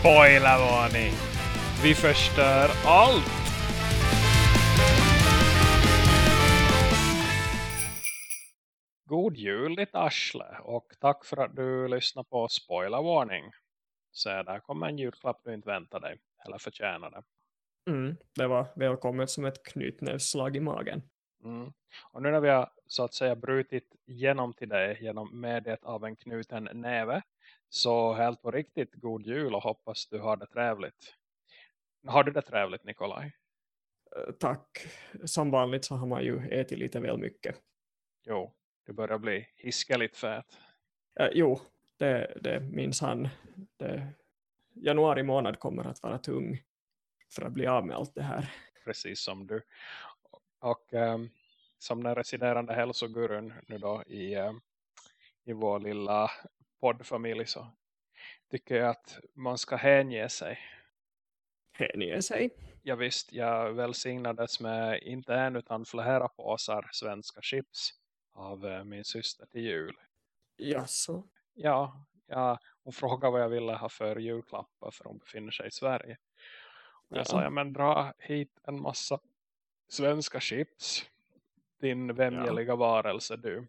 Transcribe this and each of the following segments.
Spoilervarning! Vi förstör allt! God jul ditt arsle och tack för att du lyssnar på Spoilervarning. Så där kommer en julklapp du inte väntar dig eller förtjänar det. Mm, det var välkommet som ett knytnävsslag i magen. Mm. Och nu när vi har så att säga brutit genom till dig genom mediet av en knuten näve så helt på riktigt god jul och hoppas du har det trevligt. Har du det trevligt Nikolaj? Uh, tack. Som vanligt så har man ju ätit lite väl mycket. Jo, du börjar bli hiskeligt fät. Uh, jo, det, det minns han. Det, januari månad kommer att vara tung för att bli av med allt det här. Precis som du. Och um, som den residerande hälsogurun nu då i, um, i vår lilla poddfamilj så tycker jag att man ska hänge sig. Hänge sig? Ja visst, jag välsignades med inte en utan flera påsar svenska chips av uh, min syster till jul. Jaså? Ja, ja, hon frågade vad jag ville ha för julklappar för hon befinner sig i Sverige. Och jag ja. sa, ja men dra hit en massa svenska chips. Din vämjeliga ja. varelse du.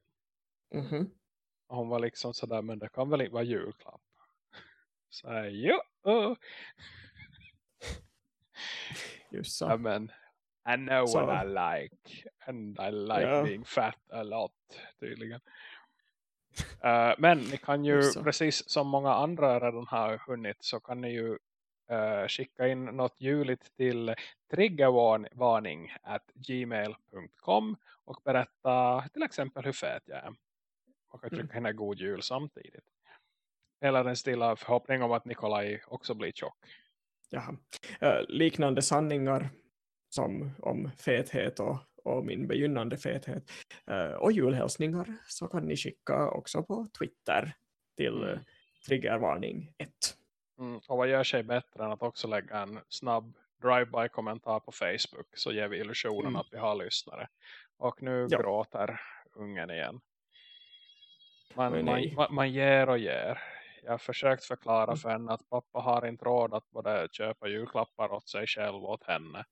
Mm -hmm. Hon var liksom sådär, men det kan väl inte vara julklapp. Så jag, jo. Just så. Ja, men, I know Så. what I like. And I like Ja. being fat a lot, tydligen. Eh, men ni kan ju, så. precis som många andra redan har hunnit, så kan ni ju eh, skicka in något juligt till triggervarning at gmail.com och berätta till exempel hur fet jag är. Och att Mm. en god jul samtidigt. Eller en stilla förhoppning om att Nikolaj också blir tjock. Jaha. Eh, liknande sanningar som om fethet och, och min begynnande fethet eh, och julhälsningar så kan ni skicka också på Twitter till mm. triggervarning 1. Mm, och vad gör sig bättre än att också lägga en snabb drive-by kommentar på Facebook så ger vi illusionen Mm. att vi har lyssnare. Och nu Ja. gråter ungen igen. Man, man, man, ger och ger. Jag har försökt förklara Mm. för henne att pappa har inte råd att både köpa julklappar åt sig själv och åt henne.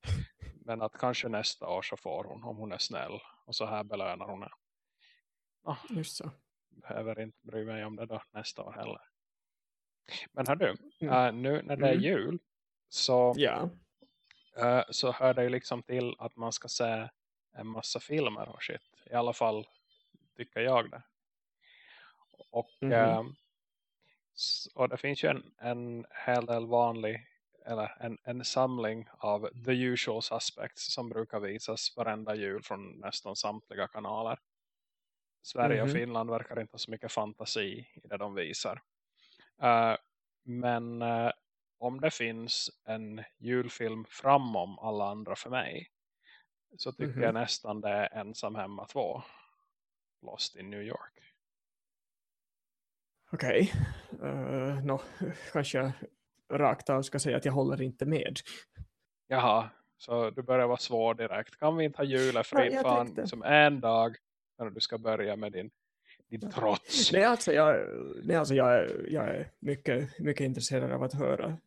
Men att kanske nästa år så får hon om hon är snäll. Och så här belönar hon henne. Just så. Behöver inte bry mig om det då nästa år heller. Men hör du, Mm. äh, nu när det är Mm. jul så, Ja. äh, så hör det ju liksom till att man ska se en massa filmer och shit. I alla fall tycker jag det. Och, Mhm. äh, s- och det finns ju en, en hel del vanlig eller en, en samling av the usual suspects som brukar visas varenda jul från nästan samtliga kanaler. Sverige och Mhm. Finland verkar inte ha så mycket fantasi i det de visar. Eh, men eh, om det finns en julfilm framom alla andra för mig så tycker Mhm. jag nästan det är Ensam hemma 2. Lost in New York. Okej. Eh, nå, kanske jag rakt av ska säga att jag håller inte med. Jaha, så du börjar vara svår direkt. Kan vi inte ha julefri Ja, jag fan tänkte. som en dag när du ska börja med din, din trots? Nej, alltså jag, nej, alltså jag, jag är mycket, mycket intresserad av att höra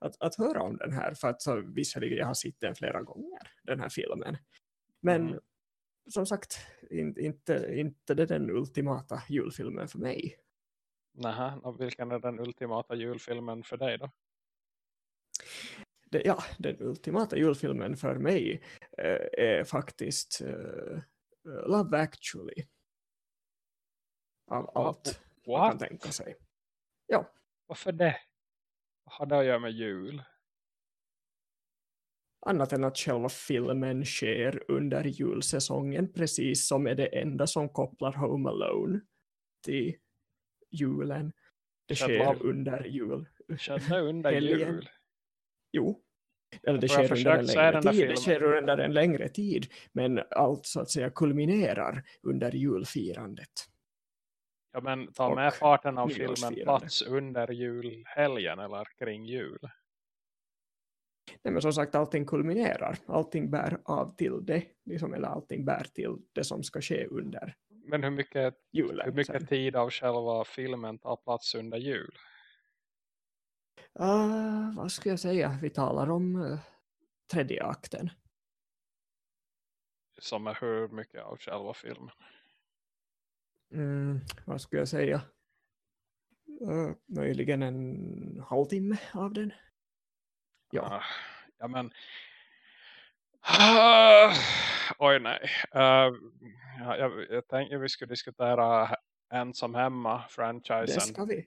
att, att höra om den här för att så, visserligen jag har sett den flera gånger den här filmen men Mm. Som sagt in, inte, inte det är den ultimata julfilmen för mig Nähä, och vilken är den ultimata julfilmen för dig då? det, ja, den ultimata julfilmen för mig eh, är faktiskt eh, Love actually av allt man kan What? tänka sig Varför det? Vad har det att göra med jul? Annat än att själva filmen sker under julsäsongen precis som är det enda som kopplar Home Alone till julen. Det sker love. under jul. Kände under jul? Jo. Eller det sker under en längre tid. Det sker under en längre tid. Men allt så att säga kulminerar under julfirandet. Ja men ta med farten av filmen plats under julhelgen eller kring jul. Nej, men som sagt, allting kulminerar. Allting bär av till det. Liksom, eller allting bär till det som ska ske under Men hur mycket, julen. hur mycket sen. tid av själva filmen tar plats under jul? Uh, vad ska jag säga? Vi talar om uh, tredje akten. Som är hur mycket av själva filmen? Mm, vad skulle jag säga? Uh, möjligen en halvtimme av den. Ja. Uh, ja men uh, oj nej. Uh, ja, jag, jag tänkte vi skulle diskutera ensam hemma franchisen. Det ska vi.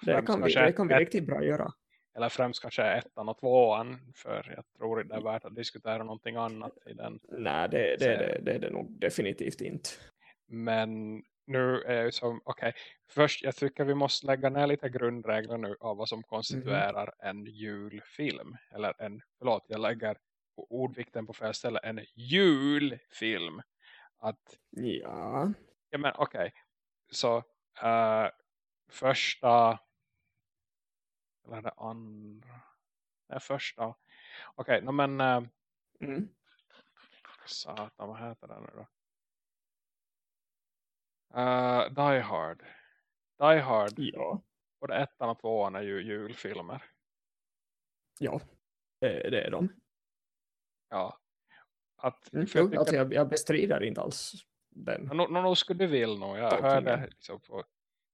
det, kan vi, det kan vi riktigt bra göra. Eller främst kanske ettan och tvåan. För jag tror det är värt att diskutera någonting annat i den. Nej, det, det, det, det är det nog definitivt inte. Men nu är jag som, okej, okay, först jag tycker vi måste lägga ner lite grundregler nu av vad som konstituerar mm. en julfilm. Eller en, förlåt, jag lägger ordvikten på fel ställe, en julfilm. Att, ja. Ja men okej, okay. så uh, första, eller det andra, det första, okej, okay, no, men uh, mm. satan, vad heter det nu då? Uh, Die Hard. Die Hard. Ja. Både ettan och tvåan är ju julfilmer. Ja, det, är de. Ja. Att, mm, jag, alltså jag, jag bestrider inte alls den. Nå, nå, nå skulle du vill nog. Jag hörde liksom på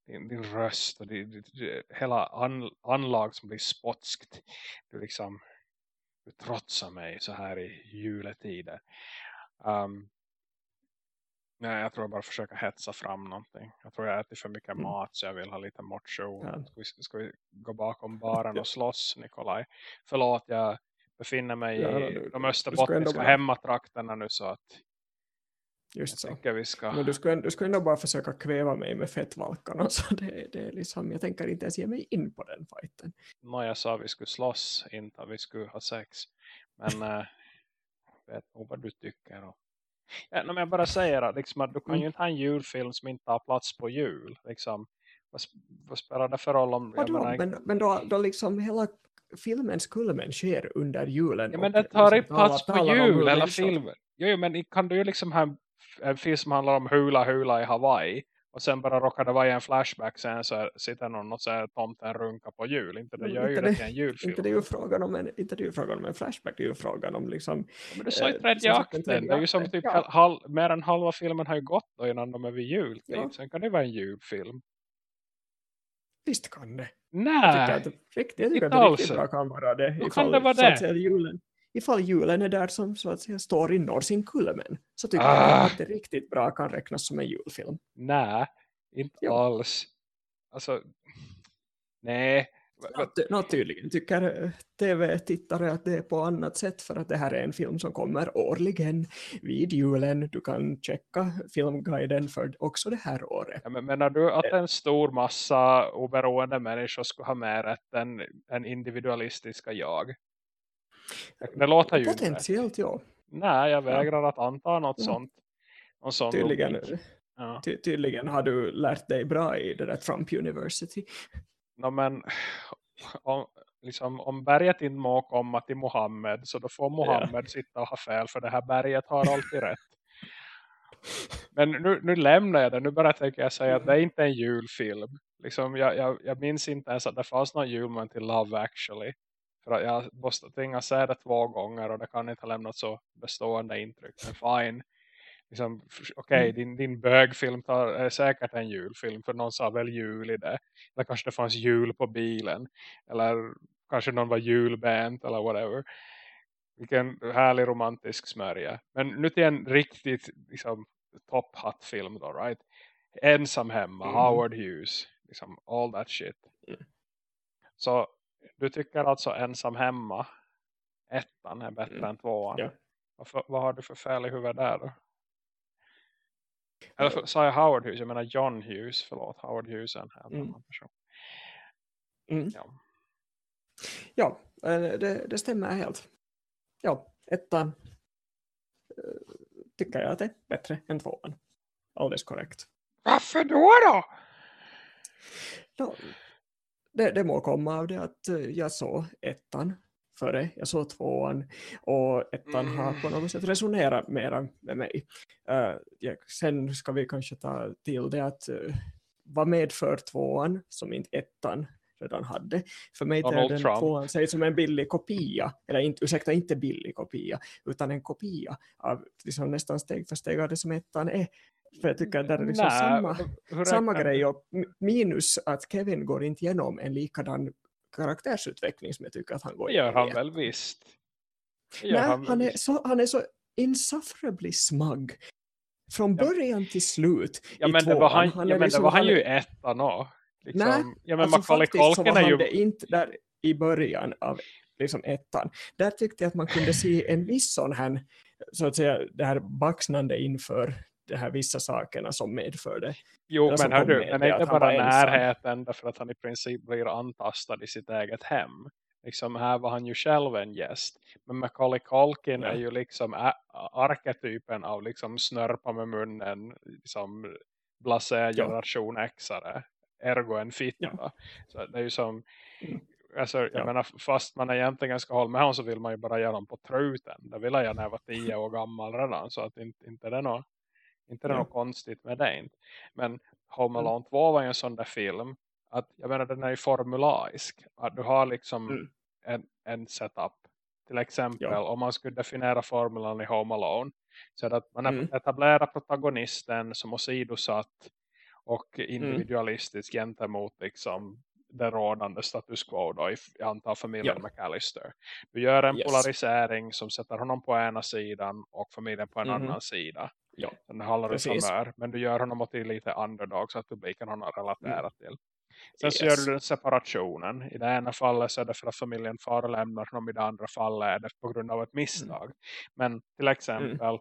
din, din röst och din, din, hela an, anlag som blir spotskt. Du liksom du trotsar mig så här i juletider. Um, Nej, jag tror jag bara försöka hetsa fram någonting. Jag tror jag äter för mycket mm. mat så jag vill ha lite motion. Ja. Ska, vi, ska vi gå bakom baren och slåss, Nikolaj? Förlåt, jag befinner mig ja, i du, de österbottniska hemmatrakterna nu så att Just så. Vi ska... Men du skulle, du skulle ändå bara försöka kväva mig med fettvalkarna. Så det, det är liksom, jag tänker inte ens ge mig in på den fighten. Nå, jag sa vi skulle slåss, inte vi skulle ha sex. Men äh, vet nog vad du tycker. Och Ja, men jag bara säger att, liksom, du kan mm. ju inte ha en julfilm som inte har plats på jul. Liksom. Vad, vad spelar det för roll om... Ja, då, menar, men men då, då liksom hela filmens kulmen sker under julen. Ja, men det tar liksom, plats på jul eller filmen. Jo, men kan du ju liksom ha en, en film som handlar om hula hula i Hawaii och sen bara råkar det vara en flashback sen så sitter någon och säger tomten runka på jul. Inte det gör ju det till en julfilm. Inte det är ju frågan om en, inte det är ju frågan om en flashback. Det är ju frågan om liksom... Ja, men du sa ju tredje eh, akten. Det är ju som typ ja. halv, mer än halva filmen har ju gått då innan de är vid jul. Ja. Sen kan det vara en julfilm. Visst kan det. Nej. Jag tycker att, jag tycker att det riktigt bra kan vara det. Hur kan det vara det? Julen, ifall julen är där som så att säga står i norr sin kulmen så tycker ah. jag att det riktigt bra kan räknas som en julfilm. Nej, inte jo. alls. Alltså, nej. Nå, tydligen tycker eh, tv-tittare att det är på annat sätt för att det här är en film som kommer årligen vid julen. Du kan checka filmguiden för också det här året. Ja, men menar du att en stor massa oberoende människor skulle ha mer rätt än, än individualistiska jag? Det låter ju Potentiellt, ja. Nej, jag vägrar att anta något ja. sånt. Någon Tydligen, ja. ty tydligen har du lärt dig bra i det där Trump University. No, men om, liksom, om berget inte må komma till Mohammed så då får Mohammed ja. sitta och ha fel för det här berget har alltid rätt. Men nu, nu lämnar jag det. Nu bara tänker jag säga att det är inte en julfilm. Liksom, jag, jag, jag minns inte ens att det fanns någon julman till Love Actually. För att jag måste tvinga se det två gånger och det kan inte ha lämnat så bestående intryck. Men fine. Liksom, Okej, okay, mm. din, din bögfilm tar, är säkert en julfilm. För någon sa väl jul i det. Eller kanske det fanns jul på bilen. Eller kanske någon var julband eller whatever. Vilken härlig romantisk smörja. Men nu till en riktigt liksom, top film då, right? Ensam hemma, mm. Howard Hughes. Liksom, all that shit. Mm. Så du tycker alltså ensam hemma ettan är bättre mm. än tvåan. Ja. Vad, vad har du för fel i huvudet där då? Eller för, sa jag Howard Hughes? Jag menar John Hughes. Förlåt, Howard Hughes är en helt mm. annan person. Mm. Ja, ja eh, det, det stämmer helt. Ja, ettan eh, tycker jag att det är bättre än tvåan. Alldeles korrekt. Varför då då? No, det, det må komma av det att eh, jag såg ettan före jag såg tvåan och ettan mm. har på något sätt resonerat mera med mig. Uh, ja, sen ska vi kanske ta till det att uh, vad medför tvåan som inte ettan redan hade. För mig Donald ter den tvåan sig som en billig kopia, eller inte, ursäkta inte billig kopia, utan en kopia av liksom nästan steg för steg av det som ettan är. För jag tycker att det är liksom samma, samma grej och minus att Kevin går inte igenom en likadan karaktärsutveckling som jag tycker att han går Det gör han väl visst. Det gör Nej, han han, är visst. så, han är så insufferably smug. Från Ja. början till slut Ja men det var han, Han ja, men det liksom- var han han ju ettan också. Liksom, Nej, ja, men alltså Macaulay faktiskt så var han ju... det inte där i början av liksom ettan. Där tyckte jag att man kunde se en viss sån här, så att säga, det här baxnande inför de här vissa sakerna som medförde. Jo, men hör du, men inte bara var ensam. närheten därför att han i princip blir antastad i sitt eget hem. Liksom här var han ju själv en gäst. Men Macaulay Culkin Ja. är ju liksom arketypen av liksom snörpa med munnen, liksom blasé generation X-are, ergo en fitta. Så det är ju som, Mm. alltså, jag Ja. menar, fast man egentligen ska hålla med honom så vill man ju bara göra honom på truten. Det ville jag när jag var tio år gammal redan, så att inte, inte det är något, inte det är Ja. något konstigt med det inte. Men Home Mm. Alone 2 var ju en sån där film att jag menar den är ju formulaisk. Att du har liksom Mm. en, en setup. Till exempel Ja. om man skulle definiera formulan i Home Alone. Så att man Mm. etablerar protagonisten som åsidosatt och Mm. individualistisk gentemot liksom den rådande status quo då i, i antal familjen Ja. McAllister. Du gör en Yes. polarisering som sätter honom på ena sidan och familjen på en Mhm. annan sida. Ja, Den du Precis. humör. Men du gör honom till lite underdog så att publiken har något relaterat till. Sen så Mm. Yes. gör du den separationen. I det ena fallet så är det för att familjen far och lämnar honom. I det andra fallet är det på grund av ett misstag. Men till exempel.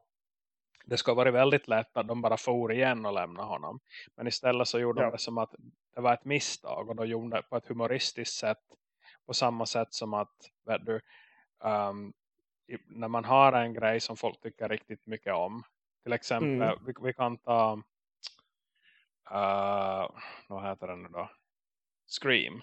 Det ska vara väldigt lätt att de bara for igen och lämna honom. Men istället så gjorde Ja. de det som att det var ett misstag. Och de gjorde det på ett humoristiskt sätt. På samma sätt som att vet du, um, när man har en grej som folk tycker riktigt mycket om. Till exempel, Mm. vi, vi kan ta uh, vad heter den nu då? Scream.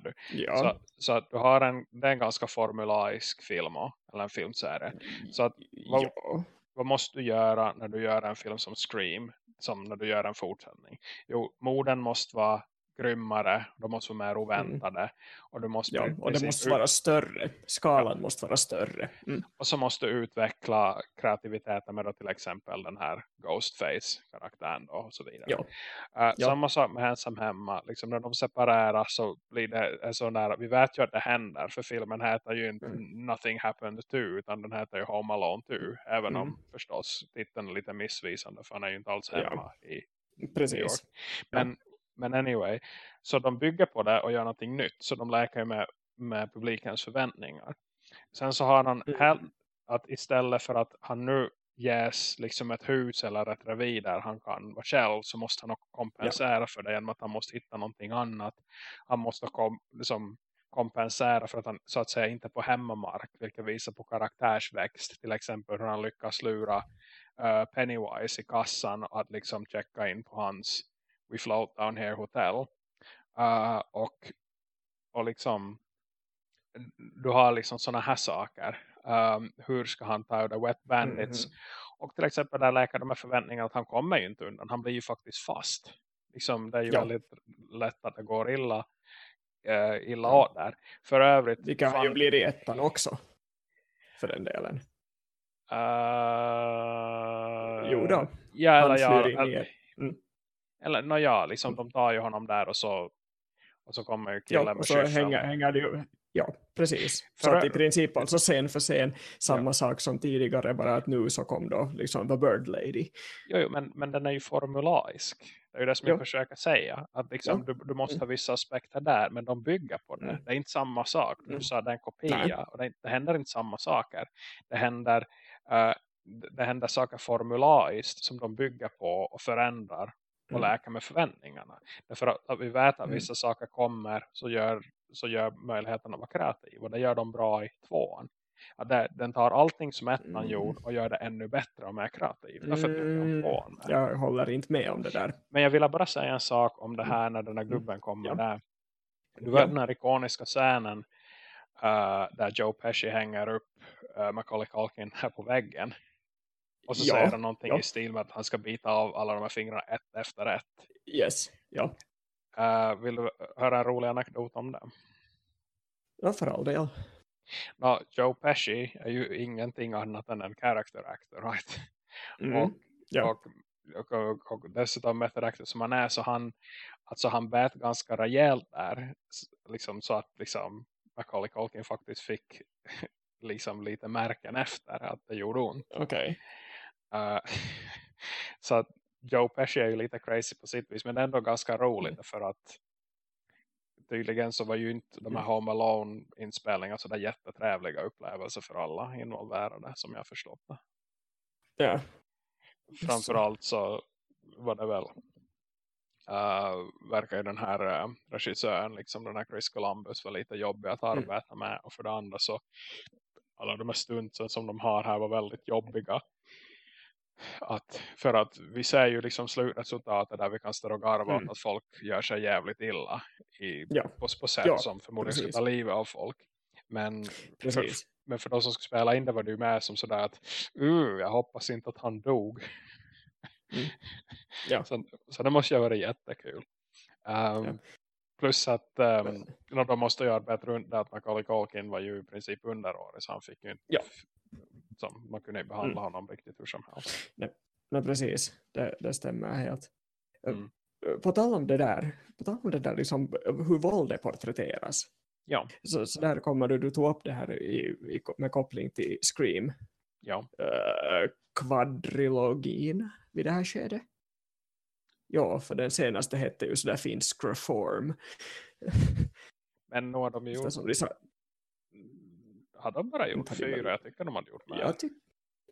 Du? ja. Så, så att du har en, det är en ganska formulaisk film eller en filmserie. Så att vad- ja. vad måste du göra när du gör en film som Scream? Som när du gör en fortsättning. Jo, morden måste vara grymmare. De måste vara mer oväntade. Och, du måste ja, och det måste ut- vara större. Skalan måste vara större. Mm. och så måste du utveckla kreativiteten med då till exempel den här Ghostface-karaktären och så vidare. Ja. Eh, Ja. Samma sak med Ensam hemma. Liksom när de separerar så blir det en sån där, vi vet ju att det händer. För filmen heter ju inte Mm. Nothing Happened 2 utan den heter ju Home Alone 2. Även Mm. om förstås titeln är lite missvisande för han är ju inte alls Ja. hemma i. Precis. Men, men anyway, så de bygger på det och gör någonting nytt. Så de läker ju med, med publikens förväntningar. Sen så har han Mm. att istället för att han nu ges liksom ett hus eller ett revir där han kan vara själv så måste han också kompensera för det genom att han måste hitta någonting annat. Han måste kom, liksom kompensera för att han så att säga inte är på hemmamark vilket visar på karaktärsväxt till exempel hur han lyckas lura eh, Pennywise i kassan att liksom checka in på hans We Float Down Here Hotel Eh, och, och liksom du har liksom sådana här saker Um, hur ska han ta ut Wet Bandits Mhm. och till exempel där läkar de med förväntningar att han kommer ju inte undan han blir ju faktiskt fast liksom det är ju Ja. väldigt lätt att det går illa uh, illa Ja. där för övrigt Det kan fan- ju bli i ettan också. För den delen. Uh, Jo då. Ja, eller ja. Mm. Eller no, ja, liksom de tar ju honom där och så och så kommer ju killen Ja, med och så hänger, hänger det ju. Ja, precis. Så att i princip alltså scen för scen samma sak som tidigare, bara att nu så kom då liksom The Bird Lady. Jo, jo, men, men den är ju formulaisk. Det är ju det som Ja. jag försöker säga. Att liksom, Ja. du, du måste Mm. ha vissa aspekter där, men de bygger på det. Mm. Det är inte samma sak. Du Mm. sa det är en kopia. Nej. Och det, det händer inte samma saker. Det händer, det det händer saker formulaiskt som de bygger på och förändrar och Mm. läker med förväntningarna. Därför att, att vi vet att Mm. vissa saker kommer så gör, så gör möjligheten att vara kreativ. Och det gör de bra i tvåan. Att det, den tar allting som ettan Mm. gjorde och gör det ännu bättre och mer kreativt. Därför om Mm, tvåan. jag håller inte med om det där. Men jag ville bara säga en sak om det här när den här gubben kommer Mm. Ja. där. Du vet Ja. den här ikoniska scenen uh, där Joe Pesci hänger upp uh, Macaulay Culkin här på väggen. Och så Ja, säger han någonting ja. i stil med att han ska bita av alla de här fingrarna ett efter ett. Yes, ja. Uh, vill du höra en rolig anekdot om det? Ja, för all del. No, Joe Pesci är ju ingenting annat än en character actor, right? Mm. Och, Ja. och, och, och, och dessutom method actor som han är så han, alltså han bät ganska rejält där. Liksom så att liksom Macaulay Culkin faktiskt fick liksom lite märken efter att det gjorde ont. Okej. Uh, så att Joe Pesci är ju lite crazy på sitt vis. Men ändå ganska roligt Mm. för att tydligen så var ju inte de här Mm. Home Alone inspelningarna så där jättetrevliga upplevelser för alla involverade som jag förstått det. Ja. Framförallt så var det väl uh, verkar ju den här uh, regissören liksom den här Chris Columbus var lite jobbig att Mm. arbeta med och för det andra så alla de här stunsen som de har här var väldigt jobbiga att, för att vi ser ju liksom slutresultatet där vi kan stå och garva Mm. att folk gör sig jävligt illa i, Ja. på, på sätt Ja, som förmodligen ska precis. ta livet av folk. Men för, men för de som skulle spela in det var ju med som sådär att uh, jag hoppas inte att han dog. Mm. Ja. Så, så det måste ju varit jättekul. Um, Ja. Plus att um, de måste arbeta runt det att Macaulay Culkin var ju i princip underårig så han fick ju inte Ja. Som, man kunde behandla Mm. honom riktigt hur som helst. Nej, precis. Det, det stämmer helt. Mm. På tal om det där, på tal om det där liksom, hur våldet porträtteras. Ja, Så, så där kommer du, du tog upp det här i, i, med koppling till Scream. ja. Uh, kvadrilogin vid det här skedet. Ja, för den senaste hette ju sådär fint Scroform. Men nu har de ju som de sa, har de bara gjort hade fyra? väl- Jag tycker de hade gjort mer. jag, tyck,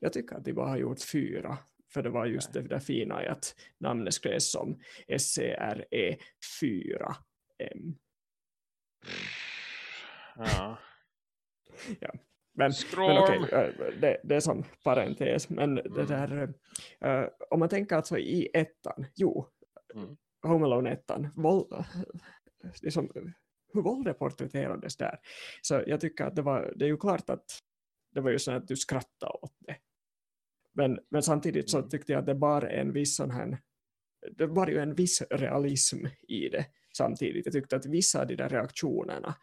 jag tycker att de bara har gjort fyra. För det var just det där fina i att namnet skrevs som SCRE 4M. Ja. Men, men okej, eh, det, det är som parentes. Men det Mm. där, eh, om man tänker alltså i ettan, jo, Mm. Home Alone ettan, våld, liksom, hur våldet porträtterades där. Så jag tycker att det var, det är ju klart att det var ju så att du skrattade åt det. Men, men samtidigt så Mm. tyckte jag att det var en viss sån här, det var ju en viss realism i det samtidigt. Jag tyckte att vissa av de där reaktionerna,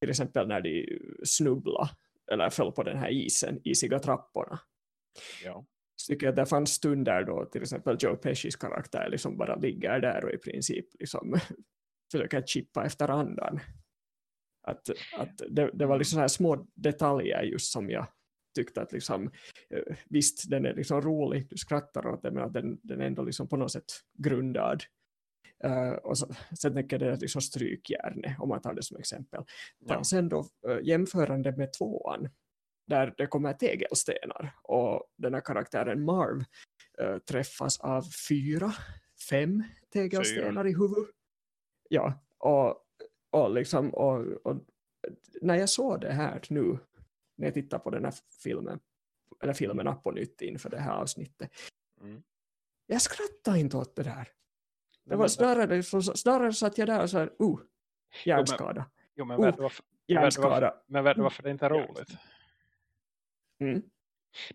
till exempel när de snubblade eller föll på den här isen, isiga trapporna, Ja. så tycker jag att det fanns stunder då till exempel Joe Pescis karaktär liksom bara ligger där och i princip liksom försöker chippa efter andan. Att, att det, det var liksom så här små detaljer just som jag tyckte att liksom, eh, visst den är liksom rolig, du skrattar åt det men att den, den är ändå liksom på något sätt grundad. Uh, och så, sen tänker jag det liksom strykjärne om man tar det som exempel. Ja. Sen då uh, jämförande med tvåan där det kommer tegelstenar och den här karaktären Marv eh, träffas av fyra, fem tegelstenar i huvudet. Ja, och, och liksom och, och när jag såg det här nu när jag tittar på den här filmen eller filmerna på nytt inför det här avsnittet. Mm. Jag skrattar inte åt det där. Det Men- var snarare, så, snarare satt jag där och sa, uh, hjärnskada, Jo, men Oh, vet du varför, varför, hjärnskada. men du varför det inte är Ja. roligt? Mm.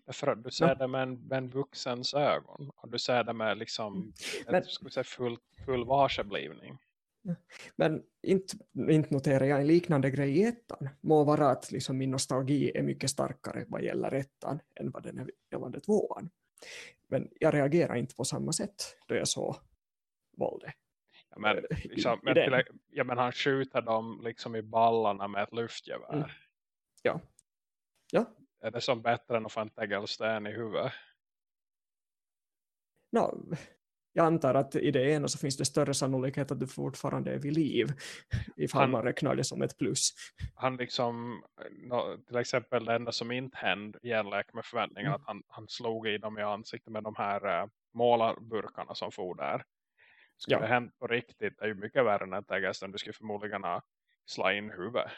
Därför att du ser Ja. det med en, med en vuxens ögon. Och du ser det med liksom Mm. Men- ett, säga, full, full varseblivning. Men inte, inte noterar jag en liknande grej i ettan. Må vara att liksom min nostalgi är mycket starkare vad gäller ettan än vad den är gällande tvåan. Men jag reagerar inte på samma sätt då jag såg våldet. Ja, men, i- liksom, i men, ja, men han skjuter dem liksom i ballarna med ett luftgevär. Mm. Ja. Ja. Är det som bättre än att få en tegelsten i huvudet? Nå, jag antar att i det ena så finns det större sannolikhet att du fortfarande är vid liv ifall Han- man räknar det som ett plus. Han liksom, till exempel det enda som inte hände i enlek med förväntningar Mm. att han, han slog i dem i ansiktet med de här uh, målarburkarna som for där. Skulle Ja. hänt på riktigt är ju mycket värre än en tegelsten. Du skulle förmodligen ha slå in huvudet.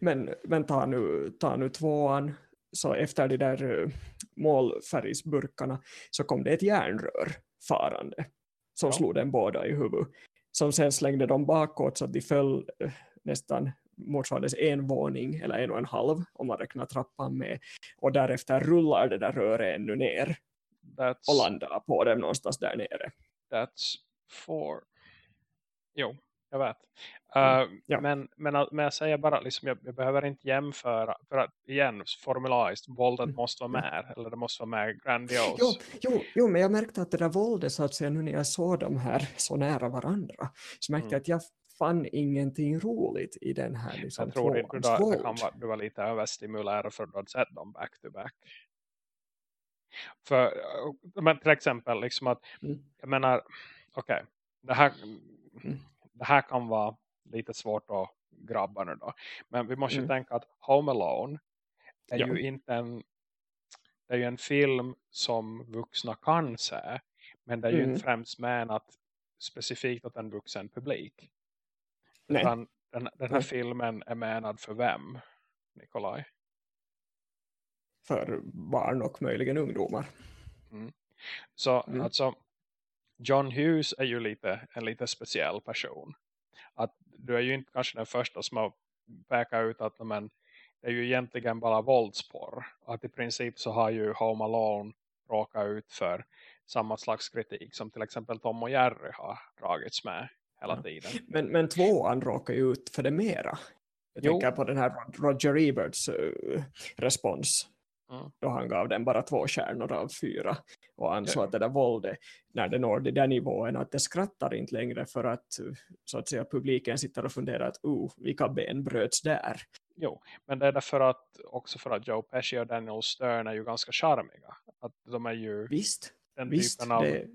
Men, men ta, nu, ta nu tvåan, så efter de där uh, målfärgsburkarna så kom det ett järnrör farande som Ja. slog den båda i huvudet. Som sen slängde dem bakåt så att de föll eh, nästan motsvarades en våning eller en och en halv om man räknar trappan med. Och därefter rullar det där röret ännu ner That's, och landar på dem någonstans där nere. that's four. Jo, jag vet. Uh, ja. men, men, men jag säger bara, liksom, jag, jag, behöver inte jämföra. För att igen, formulariskt, våldet mm. måste vara med. Eller det måste vara med grandios. Jo, jo, jo, men jag märkte att det där våldet, så att säga, nu när jag såg de här så nära varandra. Så märkte jag mm. att jag fann ingenting roligt i den här liksom, Jag tror inte du, det kan vara, du var lite överstimulerad för att du hade sett dem back to back. För, men till exempel, liksom att, mm. jag menar, okej, okay, det här mm det här kan vara lite svårt att grabba nu då. Men vi måste mm. tänka att Home Alone är ja. ju inte en det är ju en film som vuxna kan se. Men det är ju mm. inte främst menat specifikt åt en vuxen publik. Nej. Utan den, den här Nej. filmen är menad för vem, Nikolaj? För barn och möjligen ungdomar. Mm. Så mm. alltså John Hughes är ju lite en lite speciell person. Att du är ju inte kanske den första som har pekat ut att men, det är ju egentligen bara våldsporr. Att i princip så har ju Home Alone råkat ut för samma slags kritik som till exempel Tom och Jerry har dragits med hela tiden. Men, men tvåan råkar ju ut för det mera. Jag jo. tänker på den här Roger Eberts uh, respons Mm. Då han gav den bara två kärnor av fyra. Och ansåg att det där våldet, när det når den nivån, att det skrattar inte längre för att så att säga publiken sitter och funderar att oh, vilka ben bröts där. Jo, men det är därför att också för att Joe Pesci och Daniel Stern är ju ganska charmiga. Att de är ju Visst. den Visst, typen av det...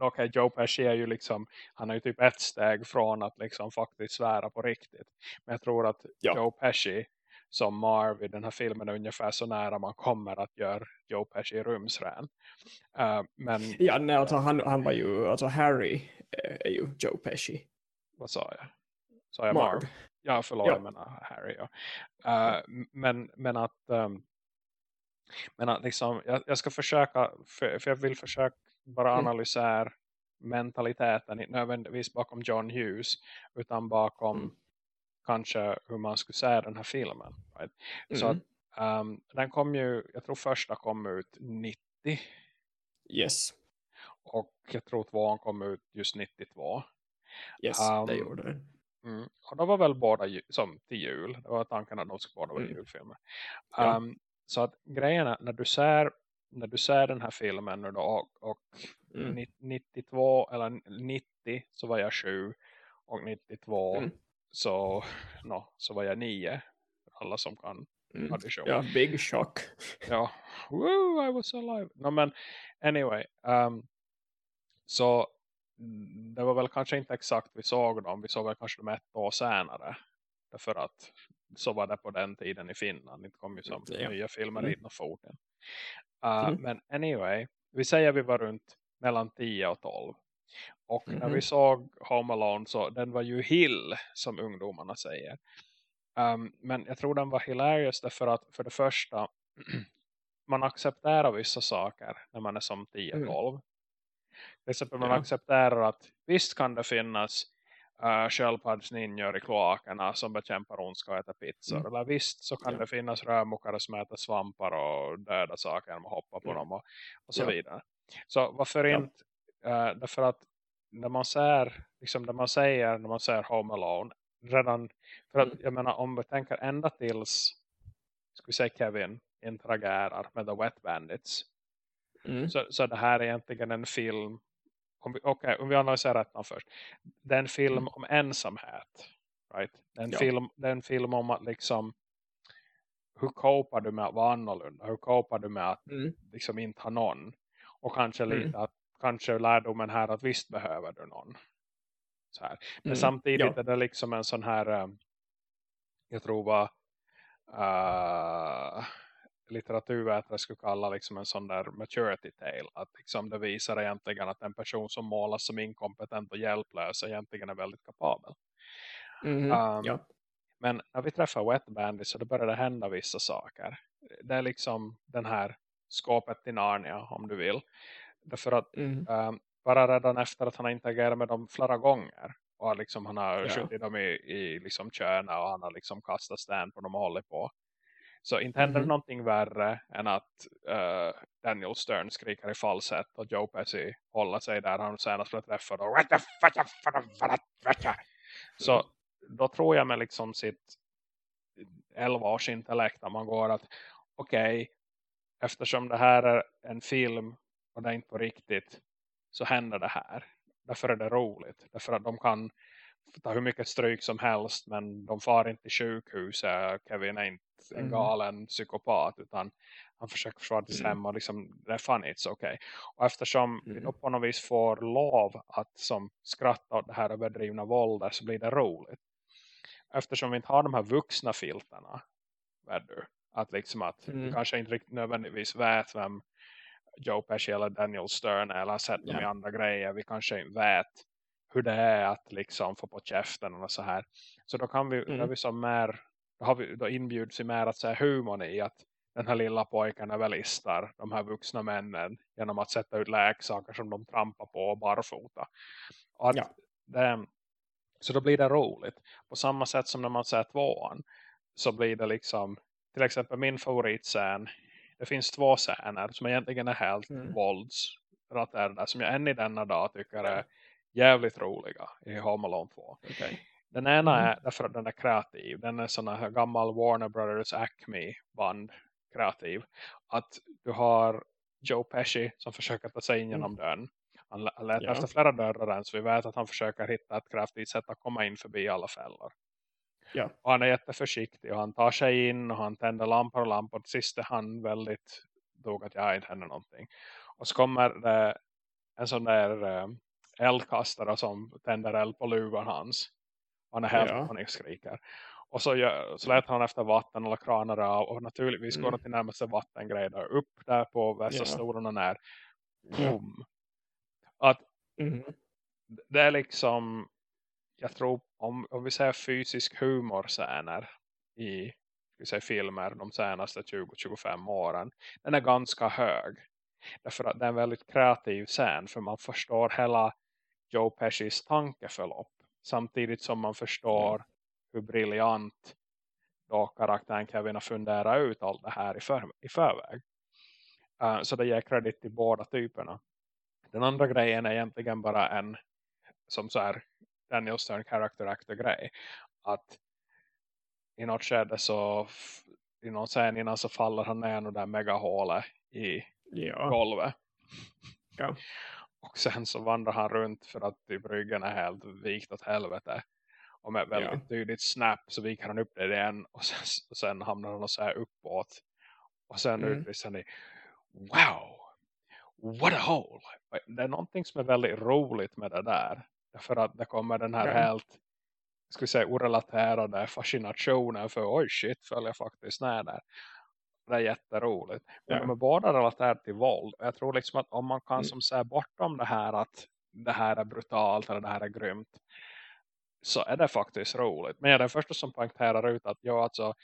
Okay, Joe Pesci är ju liksom, han är ju typ ett steg från att liksom faktiskt svära på riktigt. Men jag tror att ja. Joe Pesci som Marv i den här filmen är ungefär så nära man kommer att göra Joe Pesci rumsrän. Uh, men, ja, nej, alltså, han, han var ju, alltså Harry är ju Joe Pesci. Vad sa jag? Sa jag Marv? Marv? Ja, förlåt, ja. jag menar Harry. Ja. Uh, men, men att um, men att liksom, jag, jag ska försöka, för, för, jag vill försöka bara mm. analysera mm. mentaliteten, inte nödvändigtvis bakom John Hughes, utan bakom mm kanske hur man skulle säga den här filmen. Right? Mm. Så att, um, den kom ju, jag tror första kom ut 90. Yes. Och jag tror tvåan kom ut just 92. Yes, um, det gjorde den. Mm, och de var väl båda som till jul. Det var tanken att de skulle båda vara mm. julfilmer. Ja. Um, så att grejen är, när du ser när du ser den här filmen nu då, och, och mm. 92 eller 90 så var jag sju och 92 mm så, no, så var jag nio. Alla som kan mm. addition. Ja, big shock. ja, woo, I was alive. No, men anyway. Um, så det var väl kanske inte exakt vi såg dem. Vi såg väl kanske dem ett år senare. Därför att så var det på den tiden i Finland. Det kom ju som ja. nya filmer mm. in och fort. Uh, mm. Men anyway, vi säger vi var runt mellan 10 och 12. Och mm -hmm. när vi mhm. såg Home Alone så den var ju hill som ungdomarna säger. Um, men jag tror den var hilarious därför att för det första man accepterar vissa saker när man är som 10-12. Mm. Till exempel man ja. accepterar att visst kan det finnas uh, sköldpaddsninjor i kloakerna som bekämpar ondska och äter pizzor. Mm. Eller visst så kan ja. det finnas rörmokare som äter svampar och döda saker och hoppar på mm. dem och, och så ja. vidare. Så varför inte, uh, därför att när man ser liksom när man säger när man säger Home Alone redan för att mm. jag menar om vi tänker ända tills ska vi säga Kevin interagerar med The Wet Bandits mm. så, så det här är egentligen en film om vi, okay, om vi analyserar rätt först det är en film mm. om ensamhet right? det, är en ja. film, det är en film om att liksom hur kopar du med att vara annorlunda hur kopar du med att mm. liksom inte ha någon och kanske lite mm. att kanske lärdomen här att visst behöver du någon. Så här. Men mm, samtidigt ja. är det liksom en sån här um, jag tror vad uh, litteraturvetare skulle kalla liksom en sån där maturity tale. Att liksom det visar egentligen att en person som målas som inkompetent och hjälplös egentligen är väldigt kapabel. Mm, um, ja. Men när vi träffar Wet Bandit så det börjar hända vissa saker. Det är liksom den här skåpet till Narnia om du vill. Därför att mm. um, bara redan efter att han har interagerat med dem flera gånger. Och liksom han har ja. skjutit dem i, i liksom köna och han har liksom kastat stand på dem och hållit på. Så inte händer Mhm. någonting värre än att eh, Daniel Stern skriker i falsett och Joe Pesci håller sig där han senast blev träffad. Och, Så då tror jag med liksom sitt 11 års intellekt att man går att okej, eftersom det här är en film och det är inte på riktigt så händer det här. Därför är det roligt. Därför att de kan ta hur mycket stryk som helst men de far inte i sjukhuset. Kevin är inte en Mm. galen psykopat utan han försöker försvara sig Mm. hemma och liksom, det är funny, it's okay. Och eftersom vi Mm. då på något vis får lov att som skratta åt det här överdrivna våldet så blir det roligt. Eftersom vi inte har de här vuxna filterna vet du, att liksom att vi Mm. kanske inte riktigt nödvändigtvis vet vem Joe Pesci eller Daniel Stern eller sett dem Ja. i andra grejer. Vi kanske inte vet hur det är att liksom få på käften och så här. Så då kan vi, Mm. då vi som mer, då, har vi, då inbjuds vi mer att säga humorn i att den här lilla pojken är väl listar de här vuxna männen genom att sätta ut läksaker som de trampar på och barfota. Och att Ja. det, så då blir det roligt. På samma sätt som när man ser tvåan så blir det liksom till exempel min favoritscen det finns två scener som egentligen är helt Mm. våldsrelaterade som jag än i denna dag tycker är jävligt roliga i Home Alone 2. Okej. Den ena Mm. är därför att den är kreativ. Den är sån här gammal Warner Brothers Acme band kreativ. Att du har Joe Pesci som försöker ta sig in genom dörren. Han lä- han letar Ja. efter flera dörrar än så vi vet att han försöker hitta ett kraftigt sätt att komma in förbi alla fällor. Ja. Och han är jätteförsiktig och han tar sig in och han tänder lampor och lampor. Till sist är han väldigt dog att jag inte händer någonting. Och så kommer det en sån där eh, eldkastare som tänder eld på luvan hans. Och han är helt Ja. panikskriker. Och så, gör, så letar han efter vatten eller kranar av. Och naturligtvis går Mm. han till närmaste vattengrej där. Upp där på västra Ja. och när. Boom. Att Mhm. det är liksom jag tror om, om vi säger fysisk humorscener i vi filmer de senaste 20-25 åren den är ganska hög. Därför att det är en väldigt kreativ scen för man förstår hela Joe Pescis tankeförlopp. Samtidigt som man förstår hur briljant då karaktären Kevin har funderat ut allt det här i, för, i förväg. Eh, så det ger kredit till båda typerna. Den andra grejen är egentligen bara en som så här Daniel Stern character actor grej att i något skede så i någon scen innan så faller han ner och där megahålet i Ja. golvet Ja. och sen så vandrar han runt för att typ ryggen är helt vikt åt helvete och med väldigt Ja. tydligt snap så viker han upp det igen och sen, och sen hamnar han och så här uppåt och sen Mm. utbrister han i wow what a hole det är någonting som är väldigt roligt med det där därför att det kommer den här Ja. helt vi säga orelaterade fascinationen för oj shit följer jag faktiskt ner där det är jätteroligt men Ja. de är båda relaterade till våld jag tror liksom att om man kan Mm. som säga bortom det här att det här är brutalt eller det här är grymt så är det faktiskt roligt men jag är den första som poängterar ut att jag alltså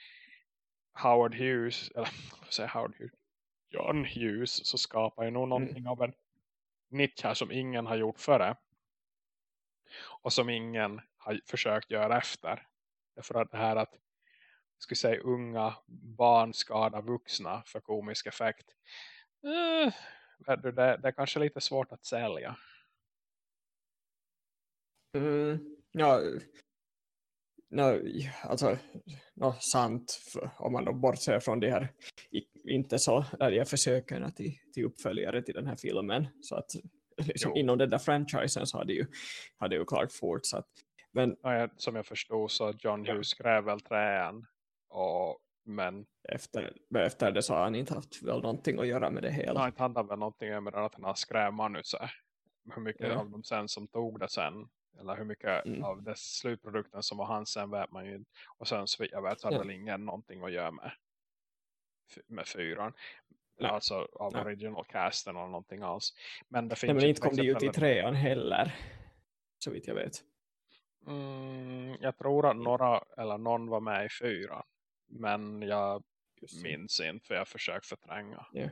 Howard Hughes eller vad säger Howard Hughes John Hughes så skapar ju nog någonting av en nisch här som ingen har gjort före. Och som ingen har försökt göra efter. Därför att det här att skulle säga unga barn skadar vuxna för komisk effekt. Eh, det, det är kanske lite svårt att sälja. Mm, ja, no, alltså, no, sant för, om man då bortser från de här inte så ärliga försöken till, till uppföljare till den här filmen så att liksom, inom den där franchisen så hade ju, hade ju klart fortsatt men Ja, Som jag förstod så John. Hughes skrev väl träan. Och, men efter, efter det så har han inte haft väl någonting att göra med det hela han inte hade väl någonting med att han har skrev manuset. Hur mycket Ja. av dem sen som tog det sen. Eller hur mycket Mm. av det slutprodukten som var hans sen vet man ju. Och sen så jag vet så hade Ja. väl ingen någonting att göra med. Med fyran. Nej. Alltså av original casten eller någonting alls. Men det finns Nej, men inte kom det ut i trean heller så vitt jag vet Mm, jag tror att några eller någon var med i fyran. Men jag Just minns inte för jag har försökt förtränga. ja.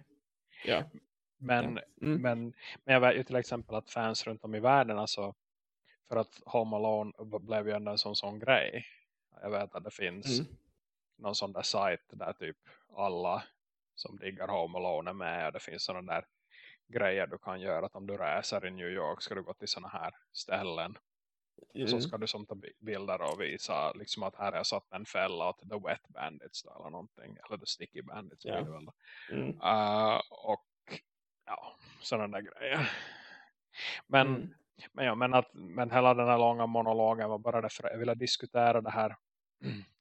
Men, Ja. Mm. men, men jag vet ju till exempel att fans runt om i världen alltså, för att Home Alone blev ju ändå en sån, sån grej. Jag vet att det finns Mm. någon sån där sajt där typ alla som diggar Home Alone med och det finns sådana där grejer du kan göra att om du reser i New York ska du gå till sådana här ställen mm. så ska du som ta bilder och visa liksom att här är satt en fälla åt The Wet Bandits då, eller någonting eller The Sticky Bandits yeah. mm. uh, och ja, sådana där grejer men, mm. men, ja, men, att, men hela den här långa monologen var bara därför att jag ville diskutera det här.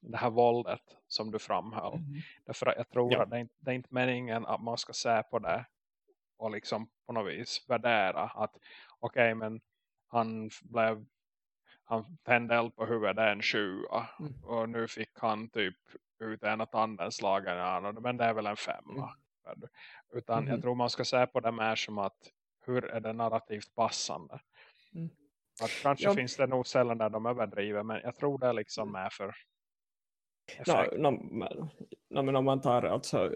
Det här våldet som du framhöll. Mm. Därför jag tror ja. att det är, inte, det är inte meningen att man ska se på det och liksom på något vis värdera att okej okay, men han blev han tände eld på huvudet en sjua mm. och nu fick han typ ut ena tanden slagen ja, men det är väl en femma. Mm. Utan jag mm. tror man ska se på det mer som att hur är det narrativt passande. Mm. Att kanske ja. finns det nog sällan där de överdriver men jag tror det liksom är för no, no, no, men om man tar alltså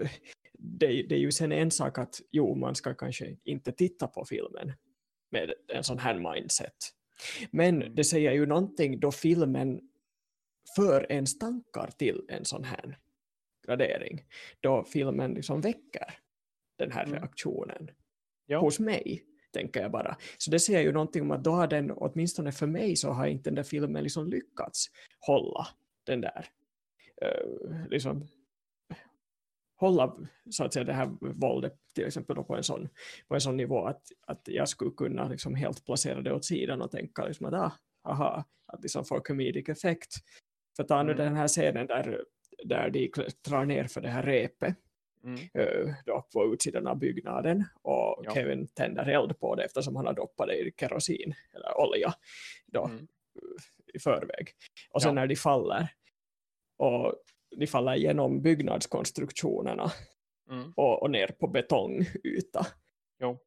det, det, är ju sen en sak att jo man ska kanske inte titta på filmen med en sån här mindset men mm. det säger ju någonting då filmen för ens tankar till en sån här gradering då filmen liksom väcker den här mm. reaktionen ja. hos mig tänker jag bara. Så det säger ju någonting om att då har den, åtminstone för mig så har inte den där filmen liksom lyckats hålla den där liksom hålla så att säga det här våldet till exempel på en sån, på en sån nivå att, att jag skulle kunna liksom helt placera det åt sidan och tänka liksom att ah, aha, att liksom få comedic effekt. För ta nu mm. den här scenen där, där de drar ner för det här repet mm. då på utsidan av byggnaden och ja. Kevin tänder eld på det eftersom han har doppat det i kerosin eller olja då, mm. i förväg. Och sen ja. när de faller och de faller igenom byggnadskonstruktionerna mm. och, och ner på betongyta. Jo.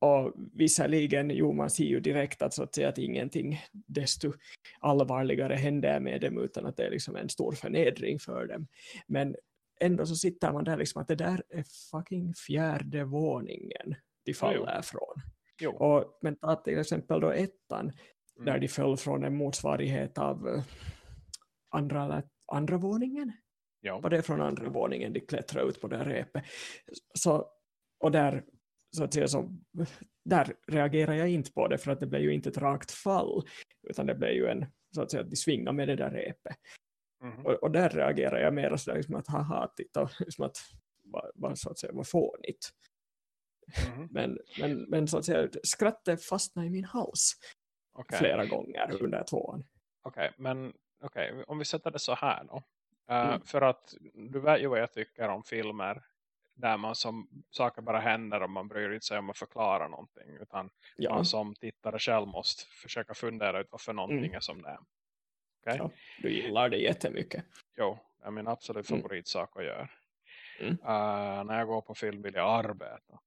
Och visserligen, jo man ser ju direkt att, så att, säga, att ingenting desto allvarligare händer med dem utan att det är liksom en stor förnedring för dem. Men ändå så sitter man där liksom att det där är fucking fjärde våningen de faller jo. från. Jo. Och, men ta till exempel då ettan mm. där de föll från en motsvarighet av uh, andra, andra våningen. Ja. Var det från andra våningen de klättrade ut på det repet. Så, och där så att säga så, där reagerar jag inte på det för att det blev ju inte ett rakt fall utan det blev ju en så att säga de svingar med det där repet. Mm. Och, och, där reagerar jag mer sådär liksom att haha, titta, liksom att vad, vad, så att säga, vad fånigt. Mm. Men, men, men så att säga, skrattet fastnar i min hals okay. flera gånger under tvåan. Okej, okay, men okay, om vi sätter det så här då. Uh, mm. För att du vet ju vad jag tycker om filmer där man som saker bara händer och man bryr sig om att förklara någonting utan ja. man som tittare själv måste försöka fundera ut varför någonting mm. är som det är. Okay? Ja, du gillar det jättemycket. Jo, det är min absolut mm. favoritsak att göra. Mm. Uh, när jag går på film vill jag arbeta.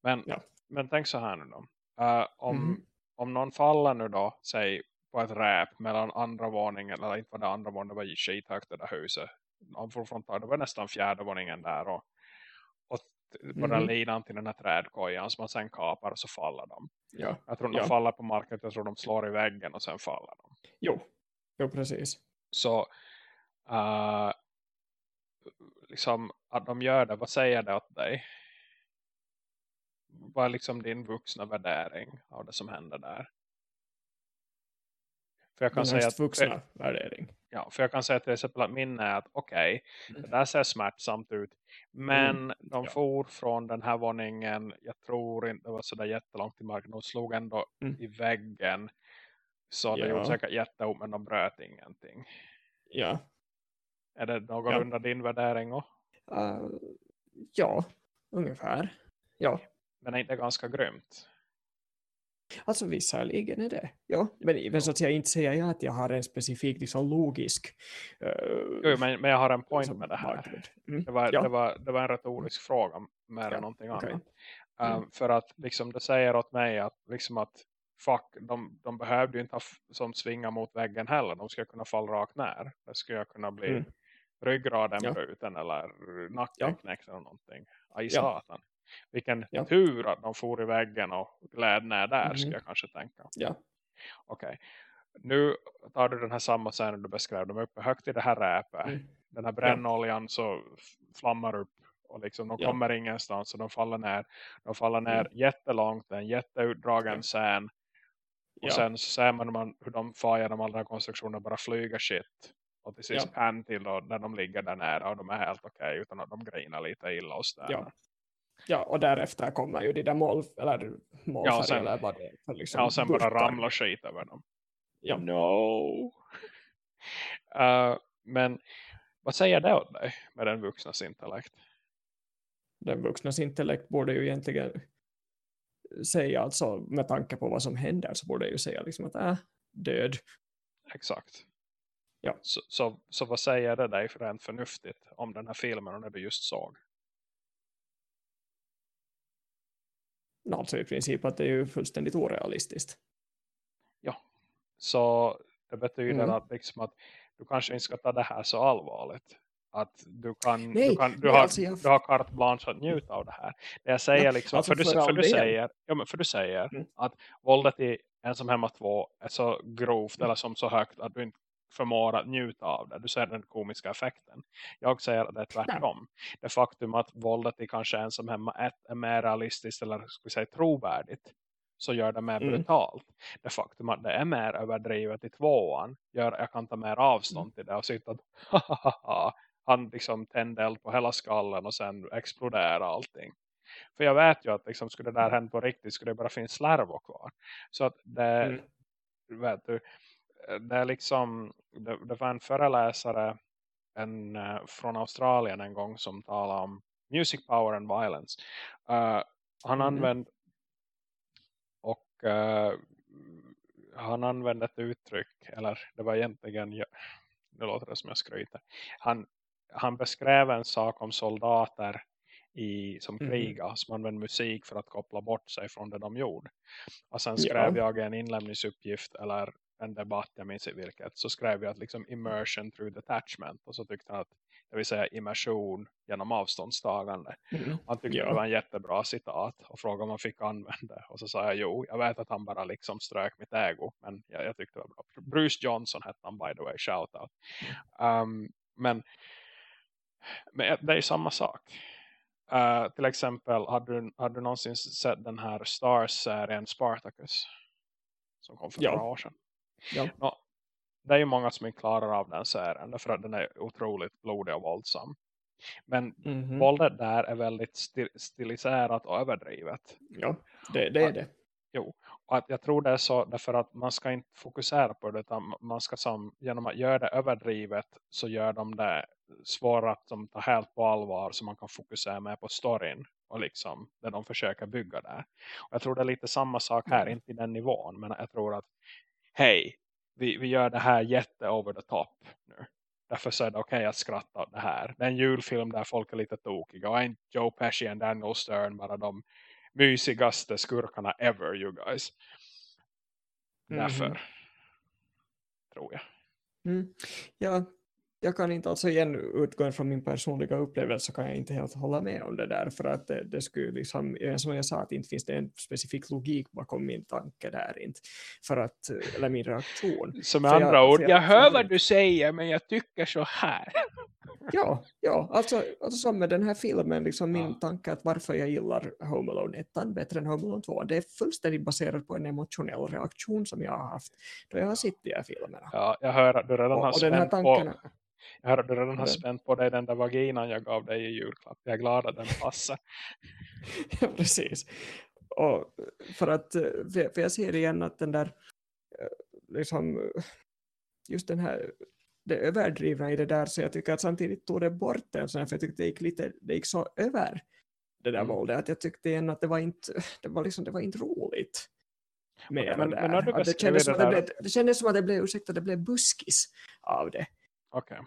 Men, ja. men tänk så här nu då. Uh, om, mm. om någon faller nu då, säg på ett räp mellan andra våningen, eller inte var det andra våningen, det var skithögt det där huset. Det var nästan fjärde våningen där och, och på mm. den linan till den här trädkojan som man sen kapar och så faller de. Ja. Jag tror de ja. faller på marken, jag tror de slår i väggen och sen faller de. Jo, Jo, precis. Så uh, liksom att de gör det, vad säger det åt dig? Vad är liksom din vuxna värdering av det som händer där? För jag kan Min säga att, värdering. Ja, för jag kan säga till exempel att min är att okej, okay, mm. det där ser smärtsamt ut. Men mm. de ja. for från den här våningen, jag tror inte det var sådär jättelångt i marken. De slog ändå mm. i väggen så det ja. gjorde säkert jätteont men de bröt ingenting. Ja. Är det någorlunda ja. din värdering? Uh, ja, ungefär. Ja. Men är inte ganska grymt? Alltså visserligen är det. Ja, men, men så att jag inte säger jag att jag har en specifik liksom, logisk... Uh, jo, men, men jag har en point med det här. Mm. Det, var, ja. det, var, det var en retorisk fråga mer ja. än någonting okay. annat. Um, mm. För att liksom, det säger åt mig att, liksom att fuck, de, de behövde ju inte ha som svinga mot väggen heller. De skulle kunna falla rakt ner. Det skulle kunna bli mm. ryggraden ja. bruten eller nacken ja. knäckt eller någonting. Aj satan. Vilken ja. tur att de for i väggen och gled ner där mm. skulle jag kanske tänka. Ja. Okej. Okay. Nu tar du den här samma scenen du beskrev. De är uppe högt i det här räpet. Mm. den här brännoljan så flammar upp och liksom de Ja. kommer ingenstans och de faller ner. De faller ner Mm. jättelångt, en jätteutdragen Ja. scen. Och Ja. sen så ser man, man hur de far genom alla konstruktionerna bara flyger shit. Och till sist Ja. pan till då, när de ligger där nära och de är helt okej utan att de grinar lite illa och sådär. Ja. Ja, och därefter kommer ju de där mål, eller målfärger sen- eller vad det är. Liksom Ja, och sen bara burkar. ramlar skit över dem. Ja. No. Uh, men vad säger det åt dig med den vuxnas intellekt? Den vuxnas intellekt borde ju egentligen säga, alltså med tanke på vad som händer så borde ju säga liksom att äh, död. Exakt. Ja. Så, så, så vad säger det dig för rent förnuftigt om den här filmen och när du just såg? Alltså i princip att det är ju fullständigt orealistiskt. Så det betyder Mm. att, liksom att du kanske inte ska ta det här så allvarligt. Att du kan, Nej, du, kan, du, har, alltså jag- du har carte blanche att njuta av det här. Det jag säger Ja, liksom, alltså för, du, för för, all du säger, ja, men för du säger Mm. att våldet i Ensam hemma 2 är så grovt eller som så högt att du inte förmår att njuta av det. Du ser den komiska effekten. Jag säger att det är tvärtom. Det faktum att våldet i kanske Ensam hemma 1 är mer realistiskt eller ska vi säga trovärdigt så gör det mer Mm. brutalt. Det faktum att det är mer överdrivet i tvåan gör att jag kan ta mer avstånd till det och sitta att han liksom tände eld på hela skallen och sen exploderar allting. För jag vet ju att liksom, skulle det där hända på riktigt skulle det bara finnas slarvor kvar. Så att det, Mm. vet du, det är liksom, det, det var en föreläsare en, eh, från Australien en gång som talade om music power and violence. Eh, han Mm. använde och eh, han använde ett uttryck eller det var egentligen ja, nu låter det som jag skryter. Han, han beskrev en sak om soldater i, som Mhm. krigar som använde musik för att koppla bort sig från det de gjorde. Och sen Ja. skrev jag en inlämningsuppgift eller en debatt, jag minns inte vilket. Så skrev jag att liksom immersion through detachment. Och så tyckte han att det vill säga immersion genom avståndstagande. Mm. Han tyckte Ja. det var en jättebra citat och frågade om man fick använda. Och så sa jag jo, jag vet att han bara liksom strök mitt ego. Men jag, jag tyckte det var bra. Bruce Johnson hette han by the way, shout out. Um, men, men det är samma sak. Uh, till exempel, har du, har du någonsin sett den här Stars-serien Spartacus? Som kom för Ja. några år sedan. Ja. Nå, det är ju många som inte klarar av den serien. Därför att den är otroligt blodig och våldsam. Men Mhm. våldet där är väldigt stil stiliserat och överdrivet. Ja, det, det är det. Och att jag tror det är så därför att man ska inte fokusera på det utan man ska som, genom att göra det överdrivet så gör de det svårare att de tar helt på allvar så man kan fokusera mer på storyn och liksom det de försöker bygga där. Och jag tror det är lite samma sak här, Mm. inte i den nivån men jag tror att hej, vi, vi gör det här jätte over the top nu. Därför så är det okej att skratta åt det här. Det är en julfilm där folk är lite tokiga. Och inte Joe Pesci och Daniel Stern bara de mysigaste skurkarna ever, you guys. Därför Mhm. tror jag. Mm. Ja, jag kan inte alltså igen utgå från min personliga upplevelse så kan jag inte helt hålla med om det där för att det, det skulle liksom, eh, som jag sa att inte finns det en specifik logik bakom min tanke där inte för att, eller min reaktion. Med För andra jag- ord, jag, jag- hör vad du säger men jag tycker så här. Ja, ja alltså, alltså som med den här filmen, liksom min Ja. tanke att varför jag gillar Home Alone 1 bättre än Home Alone 2, det är fullständigt baserat på en emotionell reaktion som jag har haft då jag har sett de här filmerna. Ja, jag hör att du redan har Och, här spänt på, jag hör att du redan har spänt på dig den där vaginan jag gav dig i julklapp. Jag är glad att den passar. Ja, precis. Och för att eh, för jag ser igen att den där eh, liksom just den här det överdrivna i det där så jag tycker att samtidigt tog det bort en sån här, för jag tyckte det gick lite det gick så över det där Mm. våldet att jag tyckte igen att det var inte det var liksom det var inte roligt det men- men Att det, kändes som det att det, blev, det kändes som att det blev ursäkta det blev buskis av det Okej.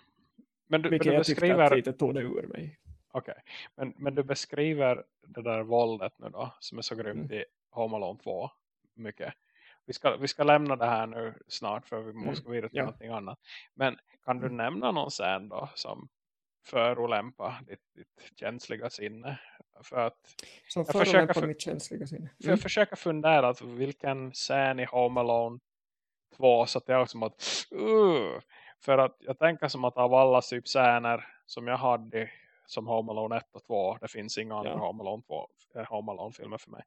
Men, du, men, vilket du jag tyckte beskriver, att lite tog det ur mig okej. men, men du beskriver det där våldet nu då som är så grymt Mm. i Home Alone 2 mycket. Vi ska, vi ska lämna det här nu snart för vi måste gå vidare till ja. någonting annat. Men kan du Mm. nämna någon scen då som förolämpa ditt, ditt känsliga sinne? För att som Jag försöker för- mitt känsliga sinne För Mm. jag försöker fundera att vilken scen i Home Alone 2 så att jag också att uh, För att jag tänker som att av alla typ scener som jag hade som Home Alone 1 och 2, det finns inga andra Ja. Home Alone, 2, eh, Home Alone filmer för mig.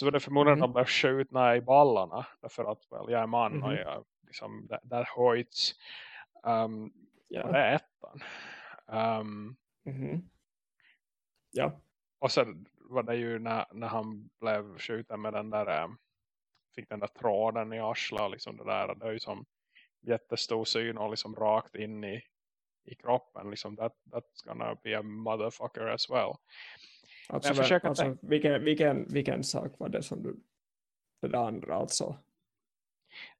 Så var det förmodligen Mhm. att de blev skjutna i ballarna. Därför att well, jag är man Mhm. och jag, liksom, där, där höjts. Um, Ja. och det är ettan. Um, Mhm. Ja. och sen var det ju när, när han blev skjuten med den där um, fick den där tråden i arslet liksom det där, det är ju som jättestor syn och liksom rakt in i, i kroppen liksom that, that's gonna be a motherfucker as well Alltså, jag försöker alltså, tänka- vilken, vilken, vilken sak var det som du det där andra alltså?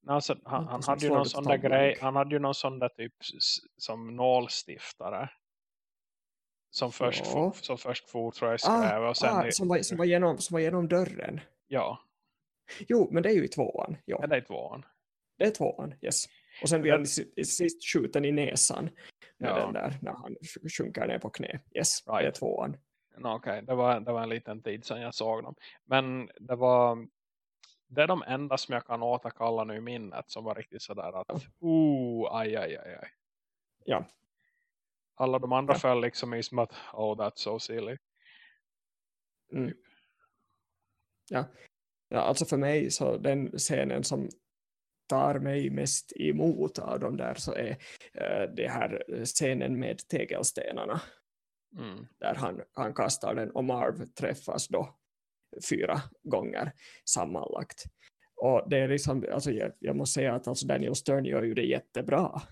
Alltså, han, han hade ju någon sån där grej han hade ju någon sån där typ som nålstiftare som först, Ja. for, som först for tror jag skrev och sen ah, i, som, var, som, var genom, som var genom dörren. ja, Jo, men det är ju i tvåan. Jo, är det i tvåan det är tvåan, yes. Och sen blir han sist skjuten i näsan med Ja. den där när han sj- sjunker ner på knä. Yes, det är Right. tvåan. No, Okej, det, var, det var en liten tid sedan jag såg dem. Men det var det är de enda som jag kan återkalla nu i minnet som var riktigt sådär att oh, aj, aj, aj, aj. Ja. Alla de andra Ja. föll liksom i som att oh, that's so silly. Mm. Ja. ja, alltså för mig så den scenen som tar mig mest emot av de där så är uh, det här scenen med tegelstenarna Mm. där han, han kastar den och Marv träffas då fyra gånger sammanlagt. Och det är liksom, alltså jag, jag måste säga att alltså Daniel Stern gör ju det jättebra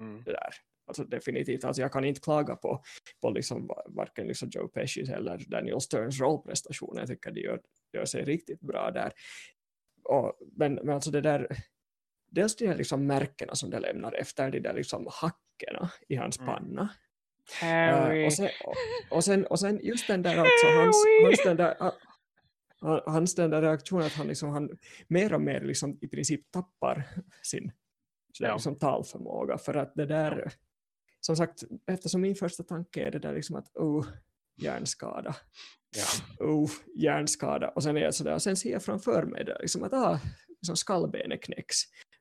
Mm. det där. Alltså definitivt, alltså jag kan inte klaga på, på liksom, va- varken liksom Joe Pesci eller Daniel Sterns rollprestation. Jag tycker de gör, gör sig riktigt bra där. Och, men, men alltså det där, dels de där liksom märkena som det lämnar efter de där liksom hackerna i hans Mm. panna. Harry. Eh, och, sen, och, och, sen, och sen just den där alltså, hans, hans, den där, han- hans den där reaktionen att han, liksom, han mer och mer liksom, i princip tappar sin Ja. liksom, talförmåga för att det där som sagt, eftersom min första tanke är det där liksom att oh, hjärnskada, ja. oh, hjärnskada och sen är jag sådär, och sen ser jag framför mig det liksom att ah, liksom skallbenet knäcks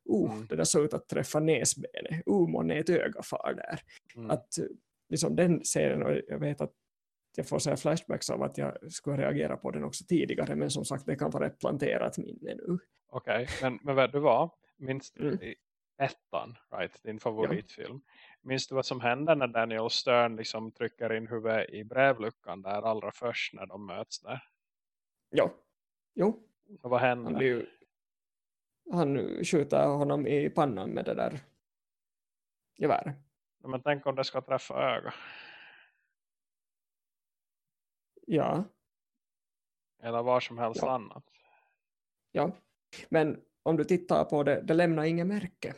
oh, Mm. det där såg ut att träffa näsbenet, oh, månne ett öga far där Mm. att liksom den serien, och jag vet att jag får säga flashbacks av att jag skulle reagera på den också tidigare, men som sagt det kan vara ett planterat minne nu. Okej, men, men vad du var? Minns Mm. ettan, right? Din favoritfilm. Minns du vad som händer när Daniel Stern liksom trycker in huvudet i brevluckan där allra först när de möts där? Ja, jo, Och vad han, händer? blir ju, han skjuter honom i pannan med det där geväret. Men tänk om det ska träffa öga. Ja, Eller var som helst Ja. annat. ja. Men om du tittar på det, det lämnar inget märke.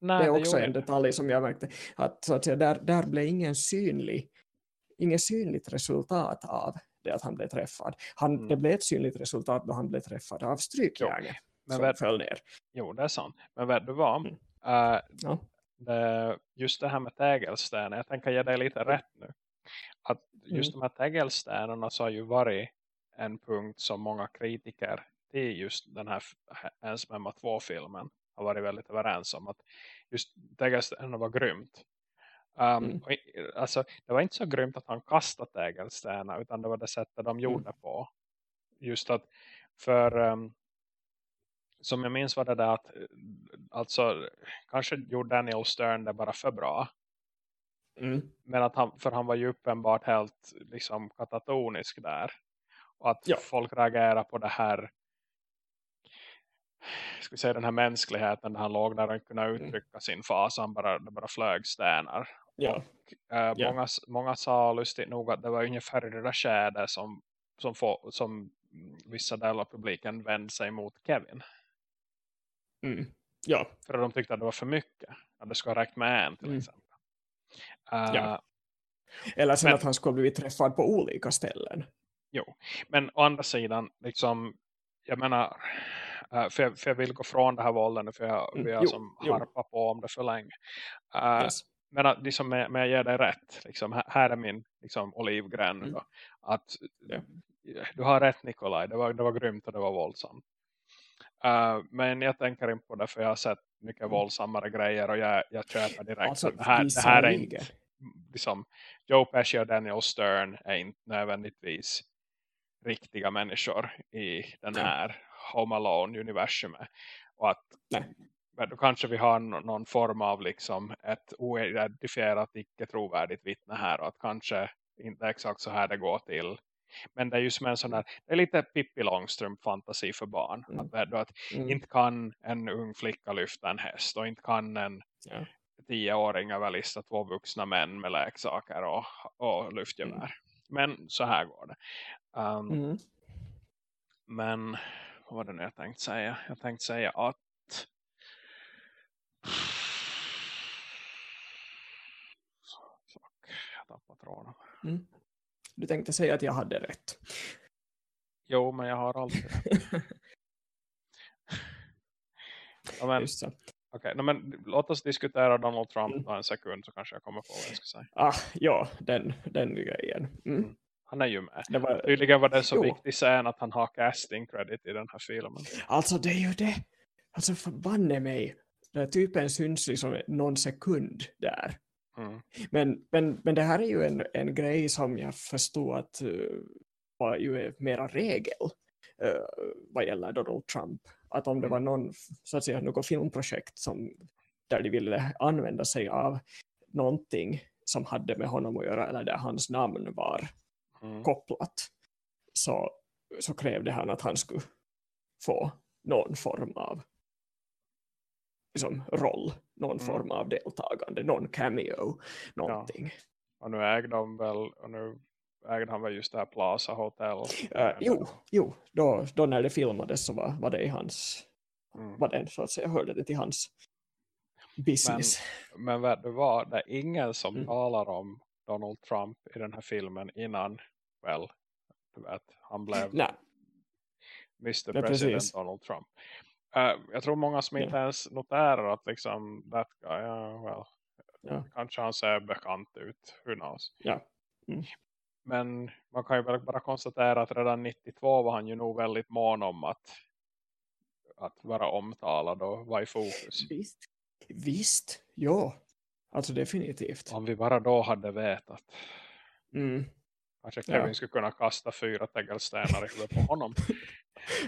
Nej, det är också gjorde en det. detalj som jag märkte. Att, så att säga, där, där blev ingen synlig, inget synligt resultat av det att han blev träffad. Han, Mm. Det blev ett synligt resultat då han blev träffad av strykjärnet som vet, föll ner. jo, det är sant. Men vet du vad? Mm. Eh, Ja. Det, just det här med tegelsten. Jag tänker ge dig lite rätt nu. Att just Mm. de här tegelstenerna så har ju varit en punkt som många kritiker till just den här Ens Memma 2-filmen har varit väldigt överens om. Att just tegelstenerna var grymt. Um, Mm. och, alltså, det var inte så grymt att han kastade tegelstenar utan det var det sättet de gjorde på. Just att för um, som jag minns var det där att eh, alltså kanske gjorde Daniel Stern det bara för bra. Mm. Men att han, för han var ju uppenbart helt liksom katatonisk där. Och att Ja. folk reagerar på det här ska vi säga den här mänskligheten där han låg där och inte kunde uttrycka sin fas. Han bara, det bara flög stenar. Ja. Eh, Ja. många, många sa lustigt nog att det var ungefär det där skedet som, som, få, som vissa delar av publiken vände sig mot Kevin. Mm. ja. För att de tyckte att det var för mycket. Att det skulle ha räckt med en till Mm. exempel. Eh, Ja. Eller sen Men- att han skulle blivit träffad på olika ställen. Jo, men å andra sidan, liksom, jag menar, eh, för jag, för jag vill gå från det här våldet nu, för jag, Mm, har jo, som jo. på om det för länge. Eh, Yes. Men liksom, med jag ger dig rätt, liksom, här, är min liksom, olivgren nu Mm. att Ja. du har rätt Nikolaj, det var, det var grymt och det var våldsamt. Uh, men jag tänker inte på det för jag har sett mycket Mm. våldsammare grejer och jag, jag köper direkt Alltså, det här, det här är inte liksom, Joe Pesci och Daniel Stern är inte nödvändigtvis riktiga människor i den här Home Alone-universumet. Och att Nej. då kanske vi har nå- någon form av liksom ett oidentifierat icke trovärdigt vittne här och att kanske inte exakt så här det går till. Men det är ju som en sån där, det är lite Pippi Långstrump fantasi för barn. Mm. Att, det- att Mm. inte kan en ung flicka lyfta en häst och inte kan en Ja. tioåring överlista två vuxna män med leksaker och, och luftgevär. Mm. Men så här går det. Um, Mm. Men vad var det nu jag tänkte säga? Jag tänkte säga att Fuck, jag tappade tråden. Mm. Du tänkte säga att jag hade rätt. Jo, men jag har alltid rätt. Ja, men, Just så. okej, no, men låt oss diskutera Donald Trump Mm. en sekund så kanske jag kommer på vad jag ska säga. Ah, ja, den, den grejen. Mm. Mm. Han är ju med. Det var, Tydligen var det så Jo. viktig scen att han har casting credit i den här filmen. alltså det är ju det. Alltså förbanne mig. Den här typen syns liksom någon sekund där. Mm. Men, men, men det här är ju en, en grej som jag förstår att uh, var ju mera regel uh, vad gäller Donald Trump. Att om det Mm. var någon, så att säga, något filmprojekt som, där de ville använda sig av någonting som hade med honom att göra eller där hans namn var Mm. kopplat så, så krävde han att han skulle få någon form av liksom, roll, någon Mm. form av deltagande, någon cameo, någonting. Och nu ägde de väl, och nu ägde han väl just det här Plaza Hotel. Eh, jo, jo då, då när det filmades så var, var det i hans, Mm. var det så att säga, hörde det till hans business. Men vet du vad, det är ingen som Mm. talar om Donald Trump i den här filmen innan, väl, vet, han blev Nej, Mr. Ja, President precis. Donald Trump. Eh, jag tror många som inte ens noterar att liksom, that guy, ja, well, Ja. kanske han ser bekant ut, who knows. Ja. Mm. Men man kan ju väl bara konstatera att redan 92 var han ju nog väldigt mån om att, att vara omtalad och vara i fokus. visst. Visst, ja. Alltså definitivt. Om vi bara då hade vetat. Mm. Kanske Ja. Kevin skulle kunna kasta fyra tegelstenar i huvudet på honom.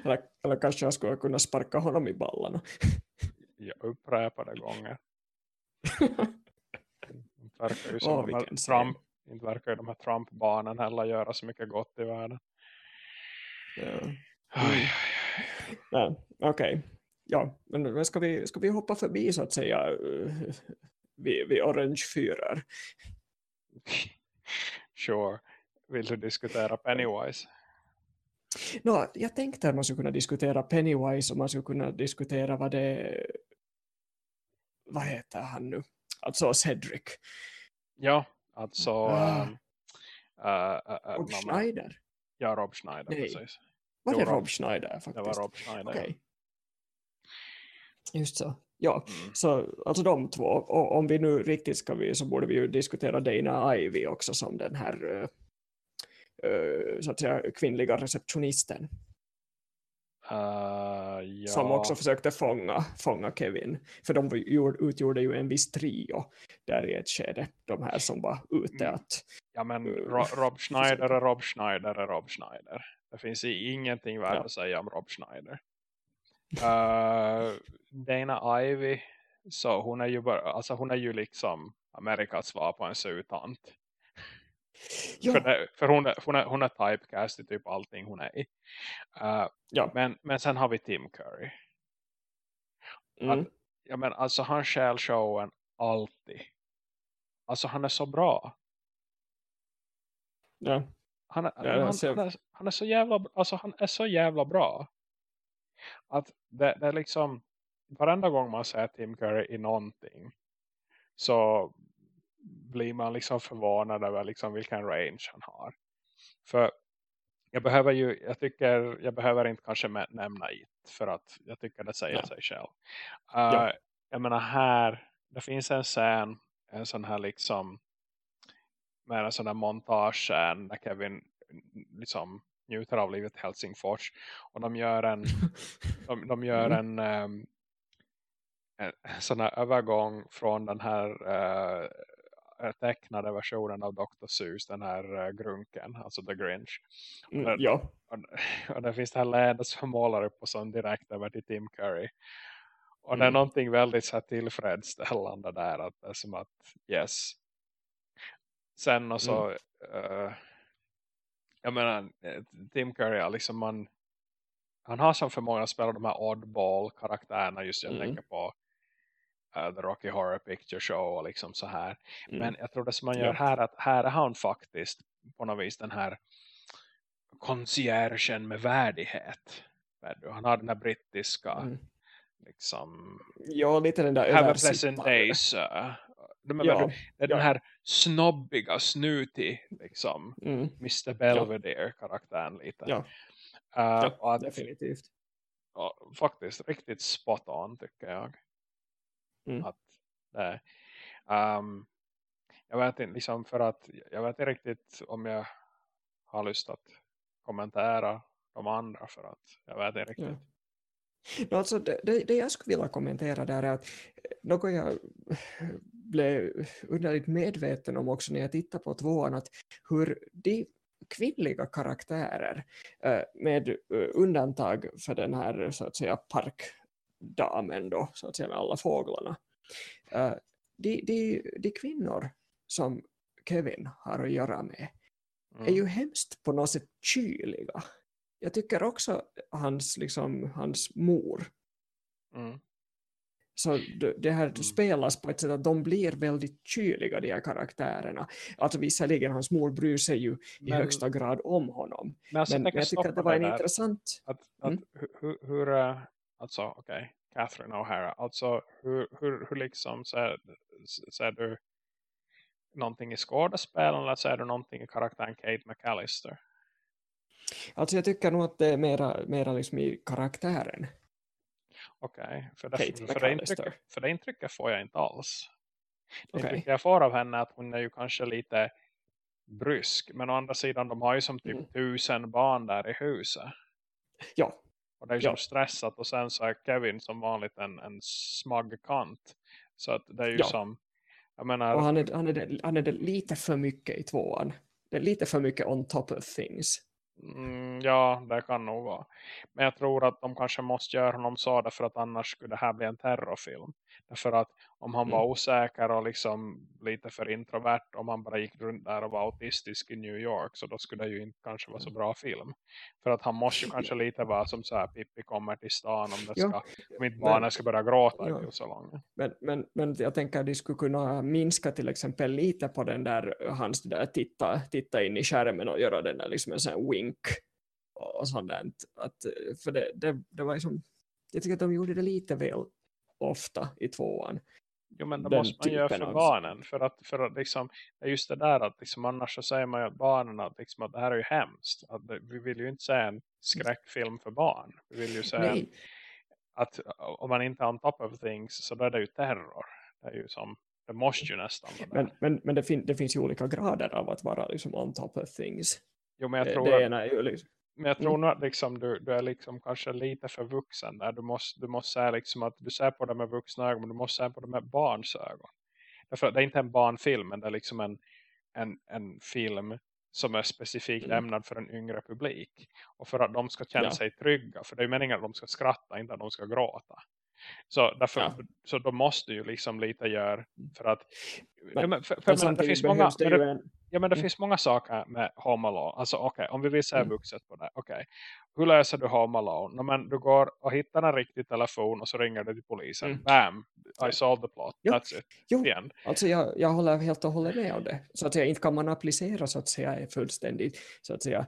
Eller, eller kanske jag skulle kunna sparka honom i ballarna. i upprepade gånger. Inte verkar ju som de här vilken scen. Trump, inte verkar ju de här Trump-barnen heller göra så mycket gott i världen. Ja. Nej, Okej. Ja, men ska vi, ska vi hoppa förbi så att säga vid, vid orange fyrar? Sure. Vill du diskutera Pennywise? Nå, jag tänkte att man skulle kunna diskutera Pennywise och man skulle kunna diskutera vad det vad heter han nu? Alltså Cedric. Ja, alltså Ah. äh, äh, Rob no, men- Schneider. Ja, Rob Schneider, Nej. precis. Var det Rob- Rob Schneider faktiskt? Det var Rob Schneider. Okej. Just så. Ja, Mm. så alltså de två. Och om vi nu riktigt ska vi så borde vi ju diskutera Dana Ivy också som den här så att säga kvinnliga receptionisten Äh, ja. som också försökte fånga, fånga Kevin. För de utgjorde ju en viss trio där i ett skede. De här som var ute Mm. att... Ja men Uh, Ro Rob Schneider är Rob Schneider är Rob Schneider. Det finns ingenting värt Ja. att säga om Rob Schneider. Uh, Dana Ivy så hon är ju bara, alltså hon är ju liksom Amerikas svar på en sutant. Ja, För, det, för hon, är, hon, är, hon är typecast i typ allting hon är i. Uh, ja. men, men sen har vi Tim Curry. Mm. Att, ja men alltså han stjäl showen alltid. Alltså han är så bra. ja. Han är, Ja, han, han, är, han är så jävla alltså han är så jävla bra. Att det, det är liksom varenda gång man ser Tim Curry i någonting så blir man liksom förvånad över liksom vilken range han har. För jag behöver ju, jag tycker, jag behöver inte kanske nämna it för att jag tycker det säger Ja. sig själv. Ja. Uh, jag menar här, det finns en scen, en sån här liksom med en sån här montage där Kevin liksom njuter av livet Helsingfors. Och de gör en, de, de gör en, um, en sån här övergång från den här uh, tecknade versionen av Dr. Seuss, den här uh, grunken, alltså The Grinch. Mm, och, ja. och, och det finns det här läder som målar upp och sån direkt över till Tim Curry. Och det är Mm. någonting väldigt så här tillfredsställande där. Att det är som att, yes. Sen och så, eh, jag menar, eh, Tim Curry, liksom man, han har som förmåga att spela de här oddball-karaktärerna. Just jag Mm. tänker på The Rocky Horror Picture Show och liksom så här. Mm. Men jag tror det som man Ja. gör här, att här är han faktiskt på något vis den här conciergen med värdighet. Han har den här brittiska Mm. liksom Ja, lite den där have a pleasant days. Uh, de är Ja, det är den ja. här snobbiga, snutig liksom, Mm. Mr. Belvedere-karaktären lite. Ja. Uh, Ja, att, definitivt. och faktiskt riktigt spot on tycker jag. Mm. Att det, um, jag vet inte, liksom för att jag vet inte riktigt om jag har lust att kommentera de andra för att jag vet inte riktigt. Ja. No, alltså, det, det, jag skulle vilja kommentera där är att eh, något jag blev underligt medveten om också när jag tittar på tvåan att hur de kvinnliga karaktärer eh, med eh, undantag för den här så att säga parkdamen då så att säga med alla fåglarna eh, de, de, de kvinnor som Kevin har att göra med Mm. är ju hemskt på något sätt kyliga. Jag tycker också hans, liksom, hans mor. Mm. Så det, här Mm. spelas på ett sätt att de blir väldigt kyliga de här karaktärerna. Alltså visserligen hans mor bryr sig ju i Men- högsta grad om honom. Men, alltså, Men tänker jag tycker att det var en där. intressant... att, att Mm. hur, hur, hur eh, alltså okej, Catherine O'Hara, alltså hur, hur, hur liksom ser, ser du någonting i skådespel eller ser du någonting i karaktären Kate McAllister? Alltså jag tycker nog att det är mera, mera liksom i karaktären. Okej, för, det, Kate för, det McAllister. intrycket, för det intrycket får jag inte alls. Det Okej. intrycket jag får av henne är att hon är ju kanske lite brysk. Men å andra sidan, de har ju som typ Mm. tusen barn där i huset. Ja, Och det är ju Ja. som stressat. Och sen så är Kevin som vanligt en, en smag kant. Så att det är ju Ja. som... Jag menar, och han är, han, är det, han är det lite för mycket i tvåan. Det är lite för mycket on top of things. mm, ja, det kan nog vara. Men jag tror att de kanske måste göra honom så. Därför att annars skulle det här bli en terrorfilm. Därför att om han Mm. var osäker och liksom lite för introvert. Om han bara gick runt där och var autistisk i New York. Så då skulle det ju inte kanske vara så Mm. bra film. För att han måste ju kanske lite vara som så här Pippi kommer till stan. Om det Ja, ska, om inte barnen ska börja gråta Ja. i biosalongen. Men, men, men jag tänker att de skulle kunna minska till exempel lite på den där, hans där titta, titta in i skärmen och göra den där liksom en sån här wink och sånt där. Att, för det, det, det var liksom, jag tycker att de gjorde det lite väl ofta i tvåan. Jo men det den måste man göra för av- barnen. För att, för att liksom, det just det där att liksom, annars så säger man ju att barnen att, liksom, att det här är ju hemskt. Att det, vi vill ju inte se en skräckfilm för barn. Vi vill ju se en, att om man inte är on top of things så då är det ju terror. Det är ju som, det måste ju nästan men, men, men det, fin, det finns ju olika grader av att vara liksom on top of things. Jo men jag Det, tror det att, ena är ju liksom, men jag tror nog att liksom, du, du är liksom kanske lite för vuxen där. Du måste, du måste säga liksom att du ser på det med vuxna ögon men du måste säga på det med barns ögon. Därför det är inte en barnfilm men det är liksom en, en, en film som är specifikt Mm. ämnad för en yngre publik. Och för att de ska känna Ja. sig trygga. För det är meningen att de ska skratta, inte att de ska gråta. Så, därför, Ja. så de måste ju liksom lite göra för att Men- ja, men för, för, men men det finns många behövs det men ju det, en, Ja men det Mm. finns många saker med Home Alone. Alltså okej, om vi vill se Mm. vuxet på det. Okej, hur löser du Home Alone? No, men du går och hittar en riktig telefon och så ringer du till polisen. Mm. Bam. I solved the plot. Ja. That's it. Jo. Igen. Alltså jag, jag håller helt och hållet med om det. Så att säga, inte kan man applicera så att säga fullständigt så att säga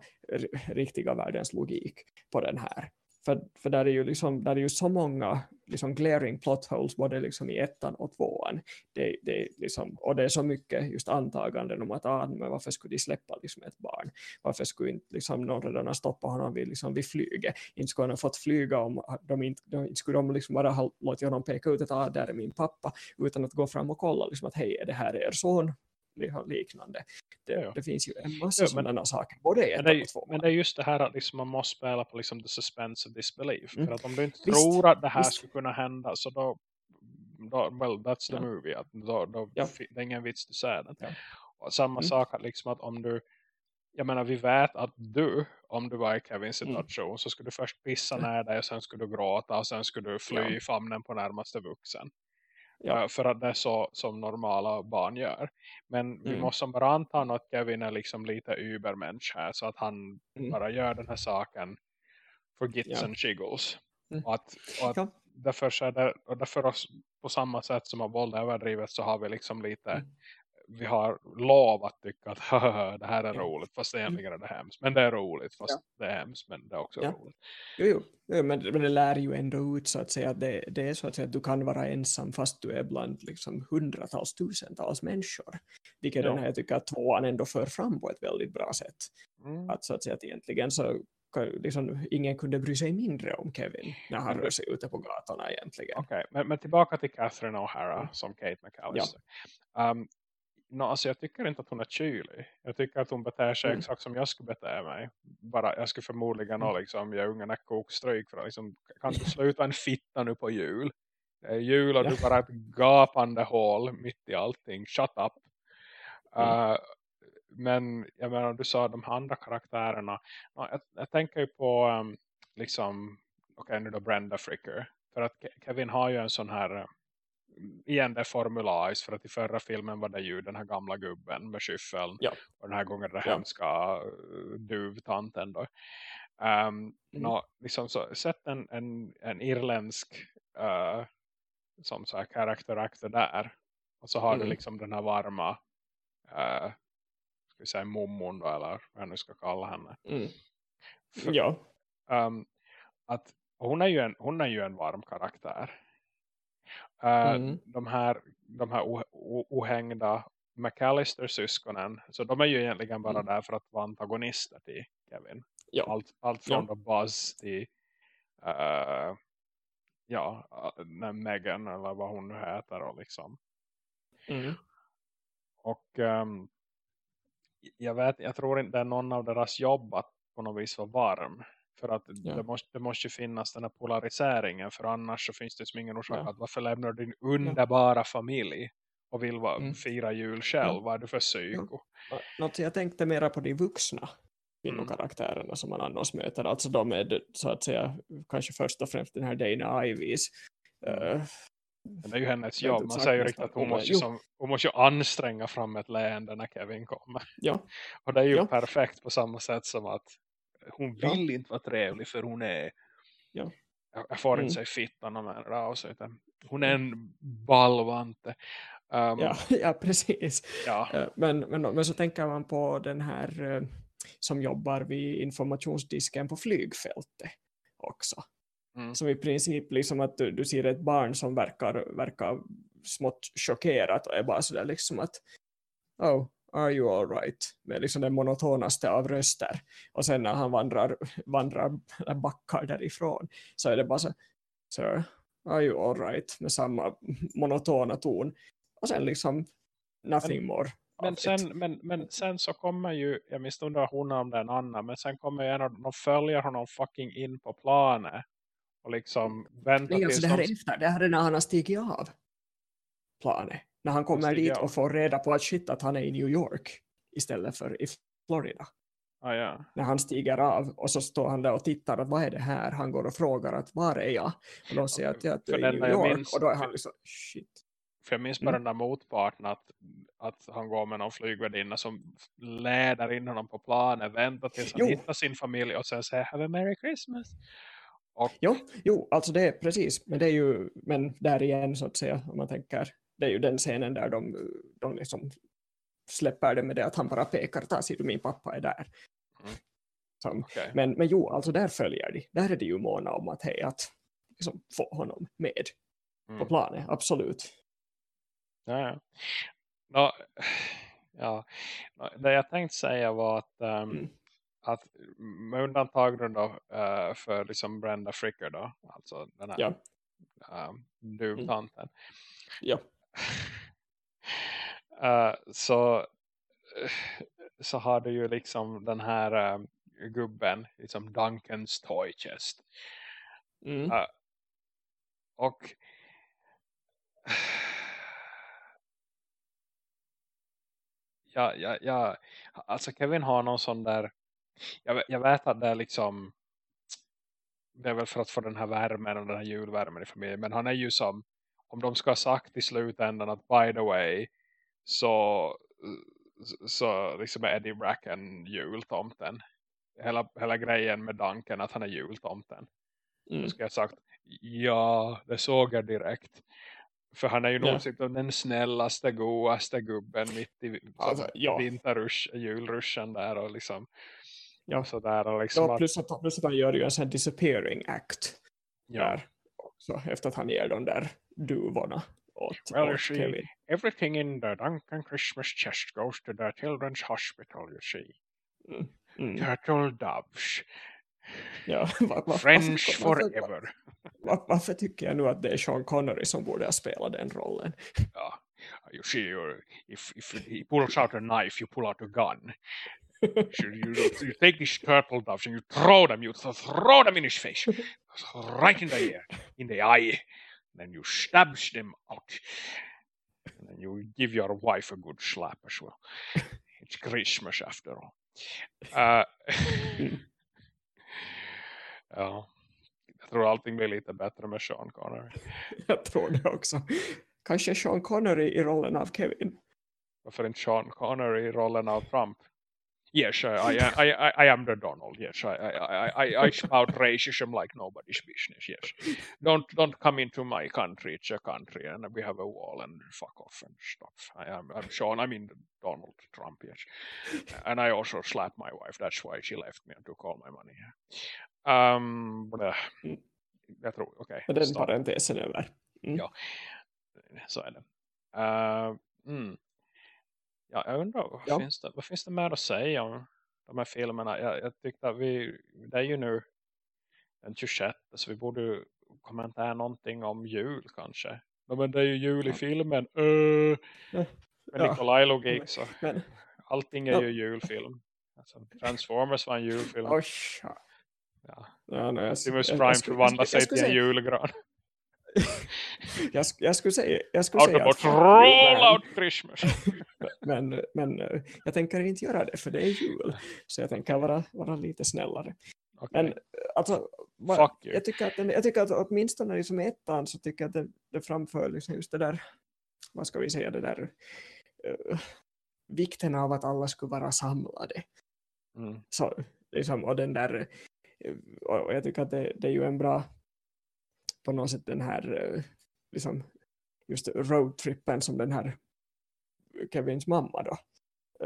riktiga världens logik på den här. För, för där är ju liksom, där är ju så många liksom glaring plot holes både liksom i ettan och tvåan. Det, det liksom, och det är så mycket just antaganden om att ah, men varför skulle de släppa liksom ett barn? Varför skulle inte liksom någon redan ha stoppat honom vid, liksom vid flyget? Inte skulle han ha fått flyga om de inte, de, inte skulle de liksom bara ha låtit honom peka ut att ah, där är min pappa utan att gå fram och kolla liksom att hej, är det här er son? Liknande. Det, Ja. det finns ju en massa sådana saker, både Men det, är, men det är just det här att liksom man måste spela på liksom the suspense of disbelief. Mm. För att om du inte Visst, tror att det här visst. skulle kunna hända så då, då well that's the Ja. movie. Att då, då, Ja. Det är ingen vits att se den. Ja. Och samma Mm. sak att liksom att om du jag menar vi vet att du om du var i Kevins Mm. situation så skulle du först pissa ner dig och sen skulle du gråta och sen skulle du fly i famnen på närmaste vuxen. Ja. För att det är så som normala barn gör. Men vi Mm. måste bara anta att Kevin är liksom lite übermensch här. Så att han Mm. bara gör den här saken för gits Ja. and jiggles. Mm. Och att, och att Ja. därför, så är det, och därför oss, på samma sätt som att våld är överdrivet så har vi liksom lite Mm. Vi har lov att tycka att "Haha, det här är Ja. roligt fast egentligen är det hemskt. Men det är roligt fast det är hemskt men det är också Ja. roligt. Jo, jo. jo men, men det lär ju ändå ut så att säga att det, det är så att säga att du kan vara ensam fast du är bland liksom hundratals, tusentals människor. Vilket Ja. den här jag tycker att tvåan ändå för fram på ett väldigt bra sätt. Mm. Att så att säga att egentligen så liksom, ingen kunde bry sig mindre om Kevin när han Men- rör sig ute på gatorna egentligen. Okej, men, men tillbaka till Catherine O'Hara Mm. som Kate McAllister. Um, no, alltså jag tycker inte att hon är kylig. Jag tycker att hon beter sig Mm. exakt som jag skulle bete mig. Bara, jag skulle förmodligen Mm. mm. liksom, ge ungarna kokstryk för att liksom, kan du sluta en fitta nu på jul? Det är jul och Ja. du bara ett gapande hål mitt i allting. Shut up. Mm. Uh, men jag menar, du sa de andra karaktärerna. Ja, jag, jag tänker ju på um, liksom, okej nu då Brenda Fricker. För att Ke- Kevin har ju en sån här eh, igen det är formulais för att i förra filmen var det ju den här gamla gubben med skyffeln Ja. och den här gången den Ja. hemska uh, duvtanten då. Um, nå, liksom så, sätt en, en, en irländsk uh, som så här karaktärakter där och så har du Mm. liksom den här varma uh, ska vi säga mommon då, eller vad jag nu ska kalla henne. Mm. För- Ja, Um, att hon är ju en, hon är ju en varm karaktär. Uh, Mm. De här, de här ohängda McAllister-syskonen, så de är ju egentligen bara Mm. där för att vara antagonister till Kevin. ja. Allt, allt från Ja. Buzz till uh, ja, uh, Megan eller vad hon nu heter och liksom. Mm. Och ehm, jag vet, jag tror inte det är någon av deras jobb att på något vis vara varm. För att Ja. det, måste, det måste finnas den här polariseringen. För annars så finns det som ingen orsak Ja. att varför lämnar du din underbara familj och vill vara, Mm. fira jul själv? Vad är du för psyko? Något jag tänkte mera på de vuxna Mm. kvinnokaraktärerna som man annars möter. Alltså de är så att säga kanske först och främst den här Dana Ivies. Mm. eh, Men det är ju hennes jobb. Man säger ju riktigt att hon måste, som, hon måste ju anstränga fram ett leende när Kevin kommer. ja, Och det är ju Ja. perfekt på samma sätt som att hon Ja. vill inte vara trevlig för hon är Ja. jag, jag får Mm. inte säga fittan om av sig utan hon är en ballvante. Um, ja, ja, precis. ja. Eh, Men, men, men så tänker man på den här eh, som jobbar vid informationsdisken på flygfältet också. Mm. Som i princip liksom att du, du ser ett barn som verkar, verkar smått chockerat och är bara sådär liksom att oh, are you all right? Med liksom den monotonaste av röster. Och sen när han vandrar, vandrar backar därifrån så är det bara så sir, are you all right? Med samma monotona ton. Och sen liksom nothing more. Men of it. sen, men, men sen så kommer ju, jag minns undrar hon om det är en annan, men sen kommer ju en av de följer honom fucking in på planet och liksom väntar Nej, alltså tills det här de- är efter. Det här är när han har stigit av planet. När han kommer dit och får reda på att shit att han är i New York istället för i Florida. ah, ja. När han stiger av och så står han där och tittar att vad är det här? Han går och frågar att var är jag? Och de säger att, ja, att du är i New York. minns- och då är han liksom shit. För jag minns bara Mm. den där motparten att, att han går med någon flygvärdinna som leder in honom på planet, väntar tills han Jo. hittar sin familj och sen säger Have a Merry Christmas. Och Jo, jo, alltså det är precis. Men det är ju, men där igen så att säga, om man tänker, det är ju den scenen där de, de liksom släpper det med det att han bara pekar, ta ser du min pappa är där. Mm. Som, okej. men, men jo, alltså där följer de. Där är de ju måna om att, hej, att liksom, få honom med på Mm. planet, absolut. Ja, ja. Ja. Det jag tänkte säga var att, ehm, Mm. att med undantag då eh, för liksom Brenda Fricker då, alltså den här Ja, um, duvtanten. ja. Uh, så, uh, så har du ju liksom den här uh, gubben, liksom Duncans toy chest. Mm. och ja, ja, ja, alltså Kevin har någon sån där jag, jag vet att det är liksom det är väl för att få den här värmen och den här julvärmen i familjen. Men han är ju som, om de ska ha sagt i slutändan att by the way så, så liksom är Eddie Bracken jultomten. Hela, hela grejen med Duncan att han är jultomten. Mm. Då ska jag ha sagt, ja det såg jag direkt. För han är ju ja. nog den snällaste, godaste gubben mitt i alltså, ja. vinterrush, julruschen där och liksom Ja, sådär, och liksom ja plus, att, plus att han gör ju en sån disappearing act. Ja. Där också, efter att han ger de där duvorna åt, well, åt see, Kevin. Everything in the Duncan Christmas chest goes to the children's hospital, you see. Mm. Mm. Turtle doves. Ja, var, var, French varför, forever. Var, varför tycker jag nu att det är Sean Connery som borde ha spelat den rollen? Ja, you see, if, if he pulls out a knife, you pull out a gun you, you, take these turtle doves and you throw them, you throw them in his face, right in the ear, in the eye, then you stab them out. And then you give your wife a good slap as well. It's Christmas after all. Uh, ja, jag tror allting blir lite bättre med Sean Connery. jag tror det också. Kanske Sean Connery i rollen av Kevin. Varför inte Sean Connery i rollen av Trump? Yes, I, I, I, I am the Donald. Yes, I, I, I, I spout racism like nobody's business. Yes, don't don't come into my country. It's a country, and we have a wall, and fuck off and stuff. I am I'm Sean. I mean Donald Trump. Yes, and I also slapped my wife. That's why she left me and took all my money. Um, but, uh, jag tror, okej. Okay, den parentesen över. Mm. Ja, så är det. Uh, mm. Ja, jag undrar, vad, ja. Finns det, vad finns det mer att säga om de här filmerna? Jag, jag tyckte att vi, det är ju nu den 26 så vi borde kommentera någonting om jul kanske. Men det är ju jul i filmen. Uh, med ja. Nikolaj-logik så. Men, allting är ja. ju julfilm. Alltså, Transformers var en julfilm. Oj, ja. Ja. Ja, nej, Optimus Prime förvandlar sig till en julgran jag, jag, skulle säga, jag skulle säga att, roll out Christmas. men, men eh, jag tänker inte göra det för det är jul. Så jag tänker vara, vara lite snällare. Okay. Men alltså, va, jag, tycker att den, jag tycker att åtminstone liksom ettan så tycker jag att det, det framför liksom just det där, vad ska vi säga, det där uh, vikten av att alla skulle vara samlade. Mm. Så, liksom, och den där, och jag tycker att det, det är ju en bra på något sätt den här eh, liksom, just roadtrippen som den här Kevins mamma då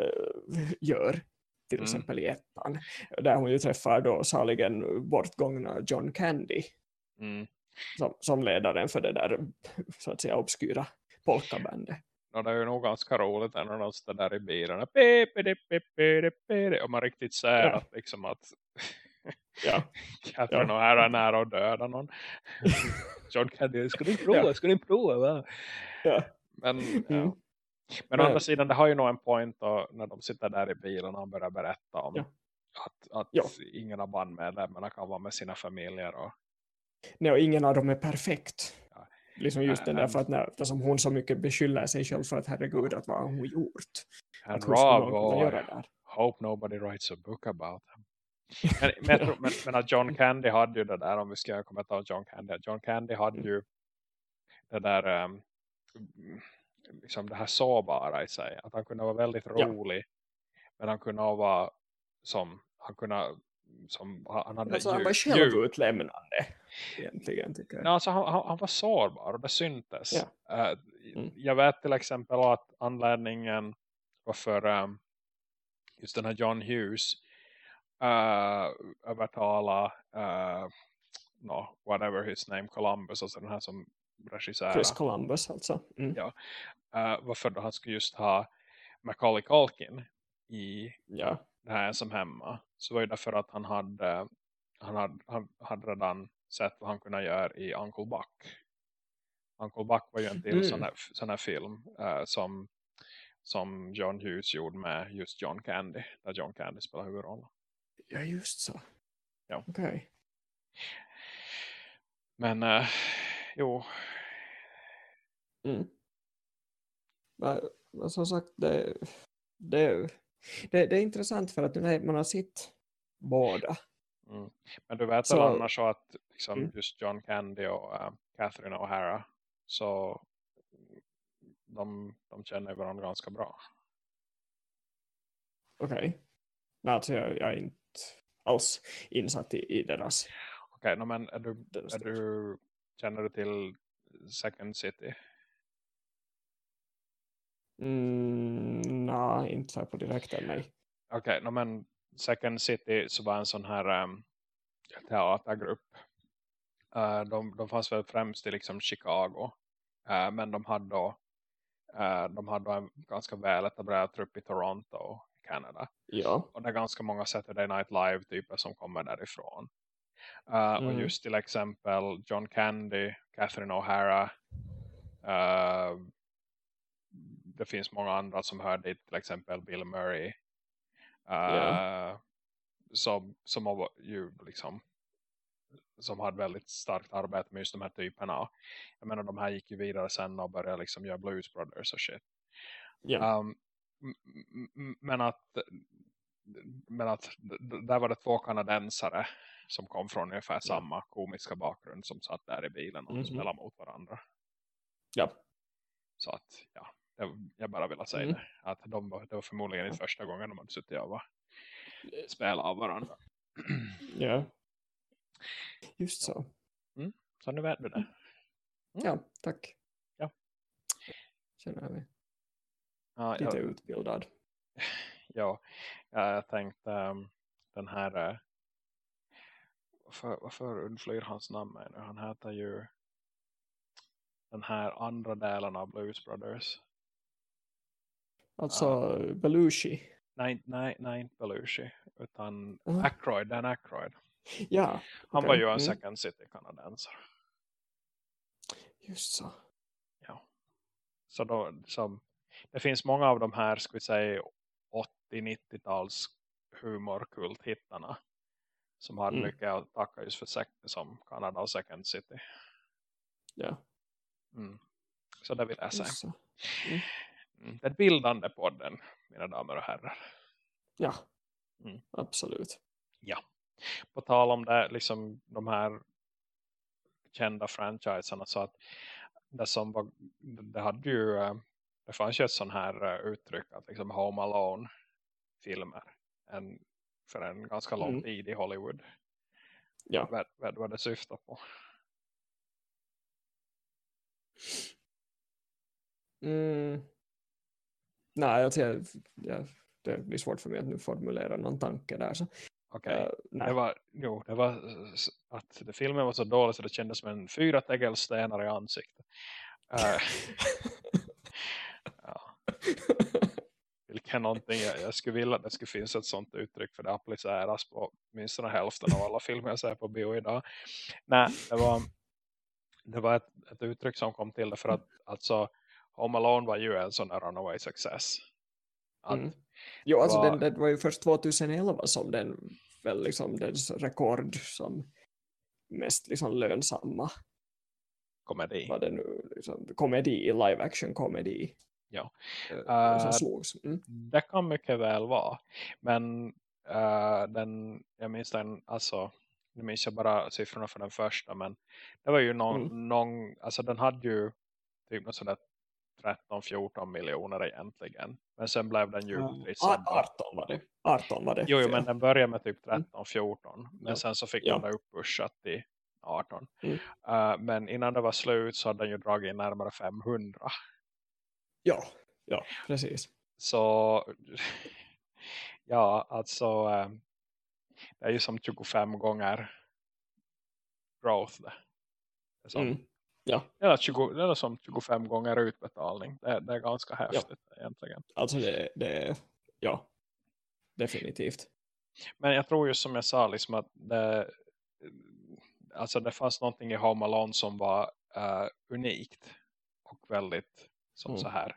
uh, gör till mm. exempel i ettan där hon ju träffar då saligen bortgångna John Candy mm. som, som ledaren för det där så att säga obskyra polkabandet. Ja, det är ju nog ganska roligt när de står där i bilen och man riktigt ser ja. att, liksom att Ja. Catherine ja. O'Hara är nära att döda någon. John Candy, ska du prova? Ja. Ska du prova? Va? Ja. Men, ja. Mm. Men å andra sidan, det har ju nog en point då, när de sitter där i bilen och börjar berätta om ja. att, att ja. ingen av bandmedlemmarna kan vara med sina familjer. Och... Nej, och ingen av dem är perfekt. Ja. Liksom just den där för att när, som hon så mycket beskyller sig själv för att herregud, att vad har hon gjort? And att Rob, hope nobody writes a book about them. Men, men, men, men, att John Candy hade ju det där, om vi ska komma till John Candy. John Candy hade ju det där um, liksom det här sårbara i sig. Att han kunde vara väldigt rolig. Ja. Men han kunde vara som, han kunde som, han hade alltså, han var självutlämnande egentligen tycker jag. Ja, alltså, han, han, han var sårbar och det syntes. Ja. Uh, mm. Jag vet till exempel att anledningen varför um, just den här John Hughes uh, övertala uh, no, whatever his name Columbus, alltså den här som regissör. Chris Columbus alltså. Mm. Ja. Uh, varför då han skulle just ha Macaulay Culkin i ja. det här som hemma. Så var det därför att han hade, han hade, han hade redan sett vad han kunde göra i Uncle Buck. Uncle Buck var ju en till mm. sån, här, sån här film uh, som som John Hughes gjorde med just John Candy. Där John Candy spelar huvudrollen. Ja, just så. Ja. Okej. Okay. Men, uh, jo. Mm. Men, som sagt, det, det, det, det är intressant för att man har sett båda. Mm. Men du vet så, annars så att liksom, mm. just John Candy och uh, Catherine O'Hara så de, de känner varandra ganska bra. Okej. Okay. Alltså jag, jag alls insatt i, i deras. Okej, okay, no, men är du, är du, känner du till Second City? Mm, nej, inte så på direkten, nej. Okej, okay, no, men Second City så var en sån här um, teatergrupp. Uh, de, de fanns väl främst i liksom Chicago. Uh, men de hade då uh, de hade en ganska väl etablerad trupp i Toronto och Kanada. Ja. Och det är ganska många Saturday Night Live-typer som kommer därifrån. Uh, mm. Och just till exempel John Candy, Catherine O'Hara. Uh, det finns många andra som hör dit. Till exempel Bill Murray. Uh, yeah. Som, som har ju liksom som hade väldigt starkt arbete med just de här typerna. Jag menar de här gick ju vidare sen och började liksom göra Blues Brothers och shit. Yeah. Um, men att men att där var det två kanadensare som kom från ungefär samma komiska bakgrund som satt där i bilen och mm -hmm. spelade mot varandra. Ja. Så att, ja, jag bara vill säga mm. det. Att de var, det var förmodligen inte första gången de hade suttit och spelat av varandra. Ja. Just så. Mm. Så nu vet du det. Mm. Ja, tack. Ja. Känner jag mig ja, lite jag, utbildad. Ja, jag tänkte um, den här uh, varför, varför undflyr hans namn mig nu? Han heter ju den här andra delen av Blues Brothers. Alltså uh, Belushi. Nej, nej, nej, inte Belushi. Utan uh -huh. Aykroyd, Dan Aykroyd. Ja. Han okay. var ju en mm. Second City kanadensare. Just så. Ja. Så då, som, det finns många av de här, ska vi säga, 80-90-tals humorkulthittarna som har mm. mycket att tacka just för som Kanada och Second City. Ja. Mm. Så det vill jag säga. Mm. Mm. Det är bildande podden, mina damer och herrar. Ja, mm. absolut. Ja. På tal om det, liksom de här kända franchiserna så att det som var, det hade ju eh, det fanns ju ett sån här eh, uttryck att liksom Home Alone filmer en, för en ganska lång mm. tid i Hollywood. Ja. Vad, vad, vad det syftar på. Mm. Nej, jag ser, ja, det blir svårt för mig att nu formulera någon tanke där. Så. Okay. uh, det var, jo, det var att det filmen var så dålig så det kändes som en fyra tegelstenar i ansiktet. Uh, ja. Vilket någonting jag, jag skulle vilja att det skulle finnas ett sånt uttryck för det appliceras på minst hälften av alla filmer jag ser på bio idag. Nej, det var, det var ett, ett uttryck som kom till det för att alltså Home Alone var ju en sån där runaway success. Mm. Jo, alltså var, den, den var ju först 2011 som den väl liksom dens rekord som mest liksom lönsamma komedi. Var det nu liksom, komedi, live action komedi. Ja. Uh, mm. Det kan mycket väl vara. Men uh, den, jag minns den, alltså nu minns jag bara siffrorna för den första men det var ju någon, mm. någon alltså den hade ju typ något sådär 13-14 miljoner egentligen. Men sen blev den ju mm. 18 var det. 18 var det. Jo, jo men den började med typ 13-14. Mm. Men ja. sen så fick ja. den upppushat till 18. Mm. Uh, men innan det var slut så hade den ju dragit närmare 500. Ja, ja precis. Så ja, alltså uh, det är ju som 25 gånger growth som, mm. Ja. Eller, 20, eller som 25 gånger utbetalning. Det, det är ganska häftigt ja. egentligen. Alltså det, det ja, definitivt. Men jag tror ju som jag sa liksom att det, alltså det fanns någonting i Home Alone som var uh, unikt och väldigt som mm. så här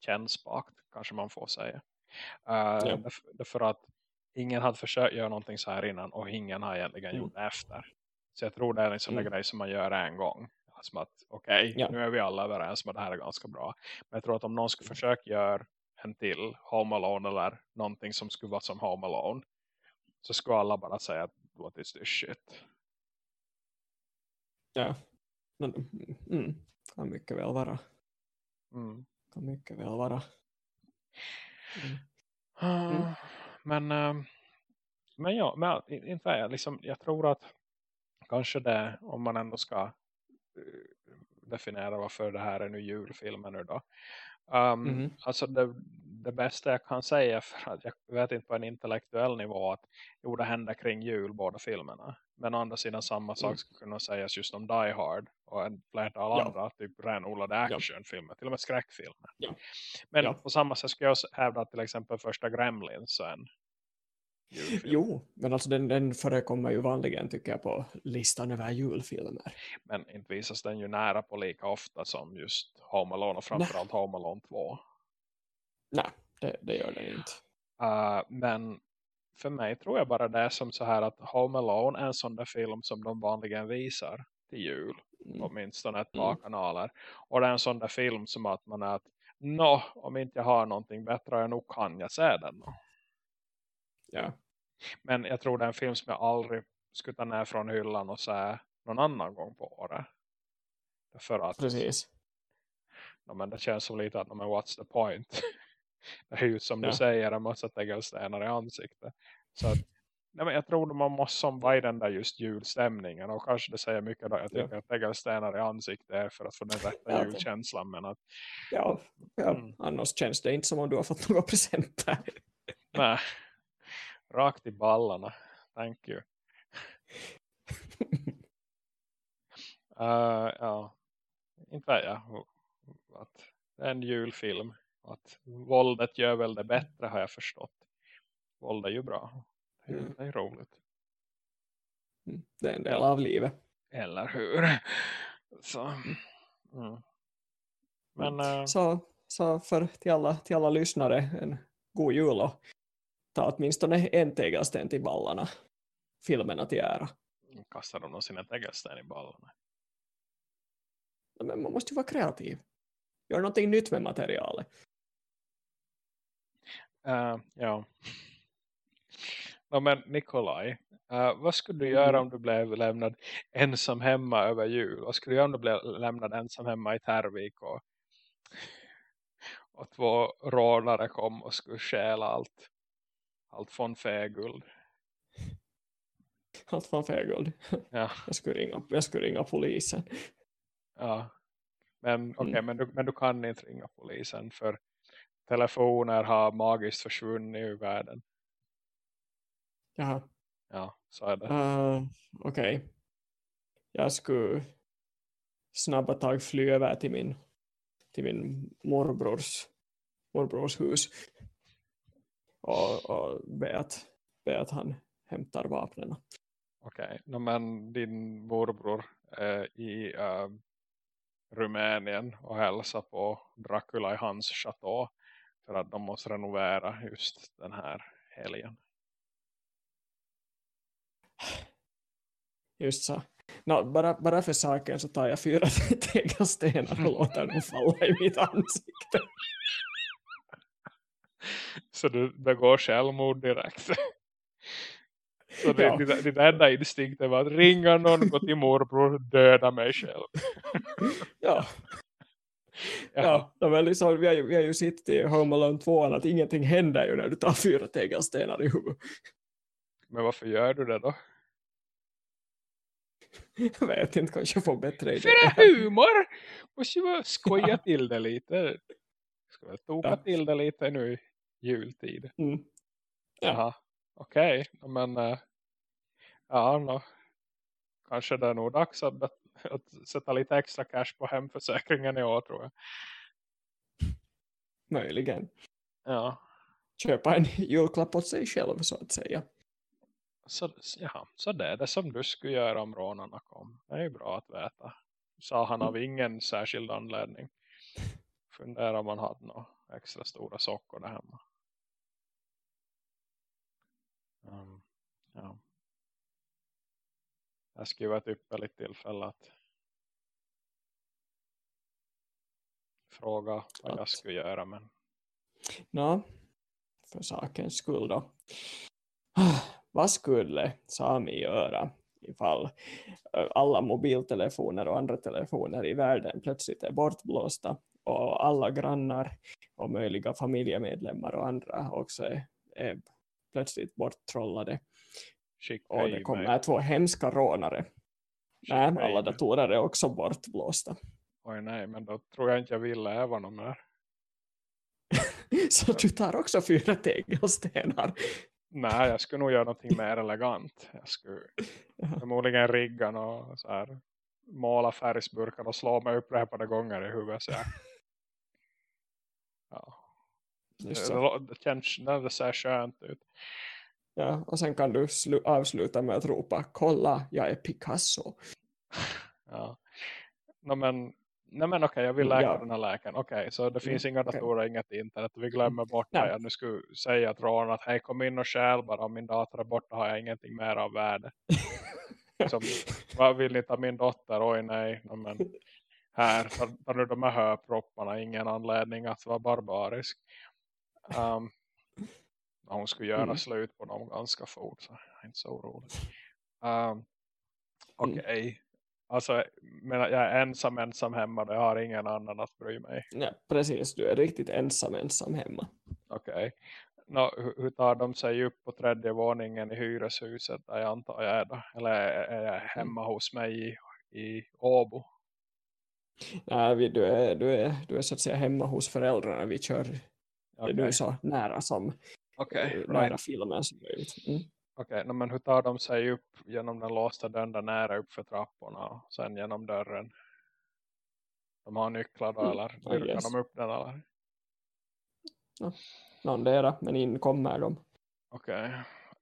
kännspakt kanske man får säga. Uh, Ja. därför, därför att ingen hade försökt göra någonting så här innan och ingen har egentligen Mm. gjort efter. Så jag tror det är en sån där Mm. grej som man gör en gång. Som att okej, Ja. nu är vi alla överens om att det här är ganska bra. Men jag tror att om någon skulle försöka göra en till Home Alone eller någonting som skulle vara som Home Alone. Så skulle alla bara säga att what is this shit. Ja. Men, mm, kan mycket väl vara. Mm. Kan mycket väl vara. Mm. Ah, Men, ehm, men ja, men in- inte jag, liksom, jag tror att kanske det, om man ändå ska eh, definiera varför det här är nu julfilmen nu då. Um, Mhm. Alltså det, det bästa jag kan säga för att jag vet inte på en intellektuell nivå att jo det händer kring jul båda filmerna. Men å andra sidan samma sak Mm. skulle kunna sägas just om Die Hard och en flertal Ja. andra typ renodlade actionfilmer, till och med skräckfilmer. Ja. Men Ja. på samma sätt skulle jag hävda att till exempel första Gremlins är en julfilm. Jo, men alltså den, den förekommer ju vanligen tycker jag på listan över julfilmer. Men inte visas den ju nära på lika ofta som just Home Alone och framförallt Home Alone 2. Nej, det, det gör den inte. Uh, men för mig tror jag bara det är som så här att Home Alone är en sån där film som de vanligen visar till jul. Mm. Åtminstone ett par Mm. kanaler. Och det är en sån där film som att man är att Nå, om inte jag har någonting bättre nog kan jag se den. då." Ja. Men jag tror det är en film som jag aldrig skulle ta ner från hyllan och se någon annan gång på året. För att Precis. ja, men det känns som lite att men what's the point? Ju som Ja. du säger en massa tegelstenar i ansiktet. Så att, nej, men jag tror att man måste som vara i den där just julstämningen och kanske det säger mycket då jag Ja. tycker att tegelstenar i ansiktet är för att få den rätta Ja, julkänslan men att Ja, ja. Mm. annars känns det inte som om du har fått några presenter. nej, rakt i ballarna thank you Uh, ja, inte vet jag att det är en julfilm att våldet gör väl det bättre har jag förstått våld är ju bra Mm. det är roligt Mm, det är en del av livet. eller hur så mm. men eh, Så, så för till alla, till alla lyssnare en god jul och ta åtminstone en tegelsten till ballarna. Filmerna till ära. kastar de nog sina tegelsten i ballarna Men man måste ju vara kreativ. Gör någonting nytt med materialet. Eh, ja no, men Nikolaj eh, vad skulle du Mm. göra om du blev lämnad ensam hemma över jul vad skulle du göra om du blev lämnad ensam hemma i Tärvik och och två rånare kom och skulle stjäla allt allt från fäguld Allt fan fäguld. ja, Jag skulle ringa, jag skulle ringa polisen. ja. men okej Mm. men, du, men du kan inte ringa polisen för telefoner har magiskt försvunnit ur världen Jaha. ja, så är det Uh, Okej. Jag skulle snabba tag fly över till min, till min morbrors, morbrors hus. Och, och be, att, be att han hämtar vapnen. Okej, no, men din morbror är i äh, Rumänien och hälsar på Dracula i hans chateau för att de måste renovera just den här helgen. Just så. Nå, bara, bara för saken så tar jag fyra tegelstenar och låter dem falla i mitt ansikte. Så du begår självmord direkt. Så det, Ja. ditt, ditt enda instinkt var att ringa någon, gå till morbror, döda mig själv. Ja, Jaha. ja. men liksom, vi, har ju, vi har ju sett i Home Alone 2 att ingenting händer ju när du tar fyra tegelstenar i huvudet. Men varför gör du det då? Jag vet inte, kanske få bättre För idéer. humor! Måste ju bara skoja till det lite. Ska väl toka Ja. till det lite nu i jultid. Mm. Ja. Jaha, okej. Men äh, ja, no. kanske det är nog dags att, att sätta lite extra cash på hemförsäkringen i år tror jag. Möjligen. Ja, Köpa en julklapp åt sig själv så att säga. så, jaha, så det är det som du skulle göra om rånarna kom. Det är ju bra att veta. Sa han av ingen särskild anledning. Fundera om man hade något extra stora sockor där hemma. Um, ja. Jag skulle vara ett ypperligt tillfälle att fråga vad att... jag skulle göra. Men... Nå, för sakens skull då. Vad skulle Sami göra ifall alla mobiltelefoner och andra telefoner i världen plötsligt är bortblåsta och alla grannar och möjliga familjemedlemmar och andra också är, är plötsligt borttrollade. Skicka och det kommer två hemska rånare. Skicka nej, alla datorer är också bortblåsta. Oj nej, men då tror jag inte jag vill leva någon mer. Så du tar också fyra tegelstenar? Nej, jag skulle nog göra någonting mer elegant. Jag skulle förmodligen rigga och så här, måla färgsburkar och slå mig upprepade gånger i huvudet. Så jag... ja. Just så. Det, det, känns, det ser skönt ut. Ja, och sen kan du avsluta med att ropa kolla, jag är Picasso. ja. No, men nej men okej, okay, jag vill läka ja. den här läkaren. Okej, okay, så det finns mm, inga datorer, okay. inget internet. Vi glömmer bort det. Jag nu skulle säga till Ron att hej kom in och stjäl bara. Om min dator är borta har jag ingenting mer av värde. Som, vad vill ni ta min dotter? Oj nej, no, men här tar du de här hörpropparna. Ingen anledning att vara barbarisk. Um, hon skulle göra mm. slut på dem ganska fort. Så jag är inte så orolig. Um, Okej. Okay. Mm. Alltså, men jag är ensam, ensam hemma. Jag har ingen annan att bry mig. Ja, precis. Du är riktigt ensam, ensam hemma. Okej. Okay. No, hur tar de sig upp på tredje våningen i hyreshuset där jag antar jag är då? Eller är jag hemma hos mig i, i Åbo? Nej, du, är, du, är, du är så att säga hemma hos föräldrarna. Vi kör okay. du är så nära som okay, right. nära filmen som möjligt. Mm. Okej, okay, men hur tar de sig upp genom den låsta dörren där nära upp för trapporna och sen genom dörren? De har nycklar då mm. eller dyrkar yes. de upp den eller? Ja, någondera, men in kommer de. Okej. Okay.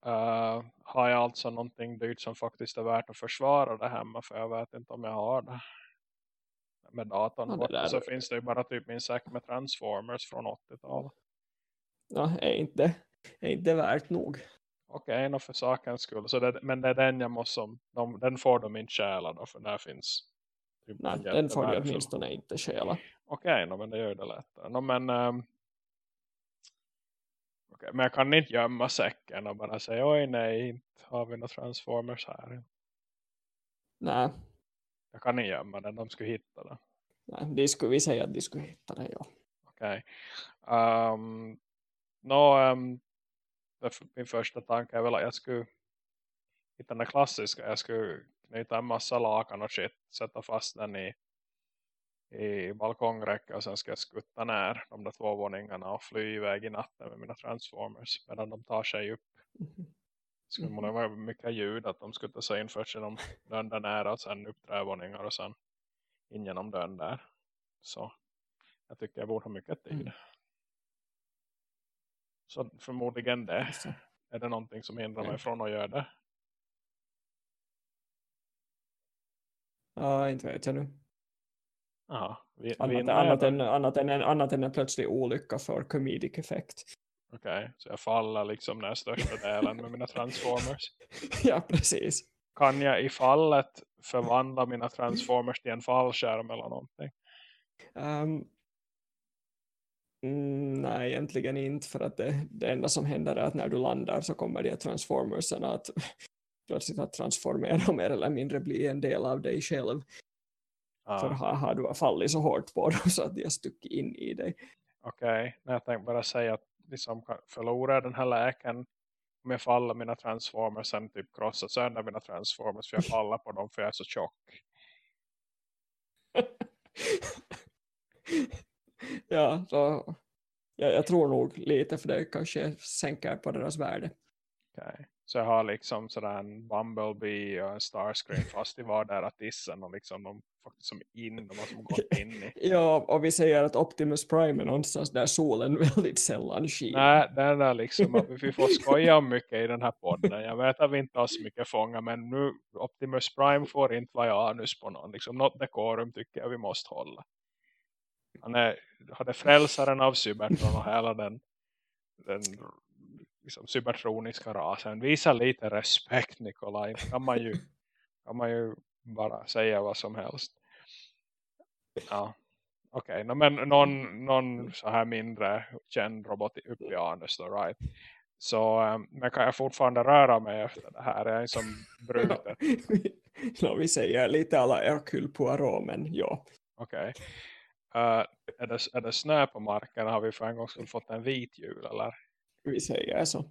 Uh, eh, har jag alltså någonting dyrt som faktiskt är värt att försvara det hemma för jag vet inte om jag har det. Med datorn ja, borta så finns det ju bara typ min säck med Transformers från 80-talet. Ja, är inte, är inte värt nog. Okej, okay, för sakens skull. Så det, men det är den jag måste, de, den får de inte stjäla då, för där finns typ Nej, den får de åtminstone inte stjäla. Okej, okay, no, men det gör det lättare. No, men, um, okay, men jag kan inte gömma säcken och bara säga, oj nej, inte har vi några transformers här. Nej. Jag kan inte gömma den, de skulle hitta den. Nej, de skulle vi säga att de skulle hitta den, ja. Okej. Okay. Um, no, um, min första tanke är väl att jag skulle hitta den klassiska. Jag skulle knyta en massa lakan och shit. Sätta fast den i, i balkongräcka och sen ska jag skutta ner de där två våningarna och fly iväg i natten med mina transformers medan de tar sig upp. Det skulle mm. vara mycket ljud att de skulle ta sig in först genom dörren där nära och sen upp trävåningar och sen in genom dörren där. Så jag tycker jag borde ha mycket tid. Mm. Så förmodligen det. Är det någonting som hindrar mig från att göra det? Ja, inte vet jag nu. Ja, vi, annat, vi annat, än, annat, än, annat än en plötslig olycka för comedic effekt. Okej, okay, så jag faller liksom den största delen med mina transformers. ja, precis. Kan jag i fallet förvandla mina transformers till en fallskärm eller någonting? Um, Mm, nej, egentligen inte för att det, det enda som händer är att när du landar så kommer de transformersen att plötsligt att transformera och mer eller mindre bli en del av dig själv. Ah. För har du fallit så hårt på dem så att de har stuckit in i dig. Okej, okay. jag tänkte bara säga att liksom förlorar den här läken om jag faller mina transformers sen typ krossar sönder mina transformers för jag faller på dem för jag är så tjock. ja, så jag, jag, tror nog lite för det kanske sänker på deras värde. Okay. Så jag har liksom sådär en Bumblebee och en Starscream fast i vardera tissen och liksom de faktiskt som in, de har som gått in i. ja, och vi säger att Optimus Prime är någonstans där solen väldigt sällan skiner. Nej, det är liksom vi får skoja om mycket i den här podden. Jag vet att vi inte har så mycket fånga, men nu Optimus Prime får inte vara anus på någon. Liksom, något dekorum tycker jag vi måste hålla. Han är, han är frälsaren av Cybertron och hela den, den liksom, cybertroniska rasen. Visa lite respekt Nikolaj. Kan man ju, kan man ju bara säga vad som helst. Ja. Okej, okay. men någon, någon så här mindre känd robot uppe i anus då, right? Så um, men kan jag fortfarande röra mig efter det här? Jag är som brutet. no, vi säger lite alla Hercule Poirot, men ja. Okej. Okay. Uh, är, det, är det snö på marken? Har vi för en gång skulle fått en vit jul, eller? Vi säger så.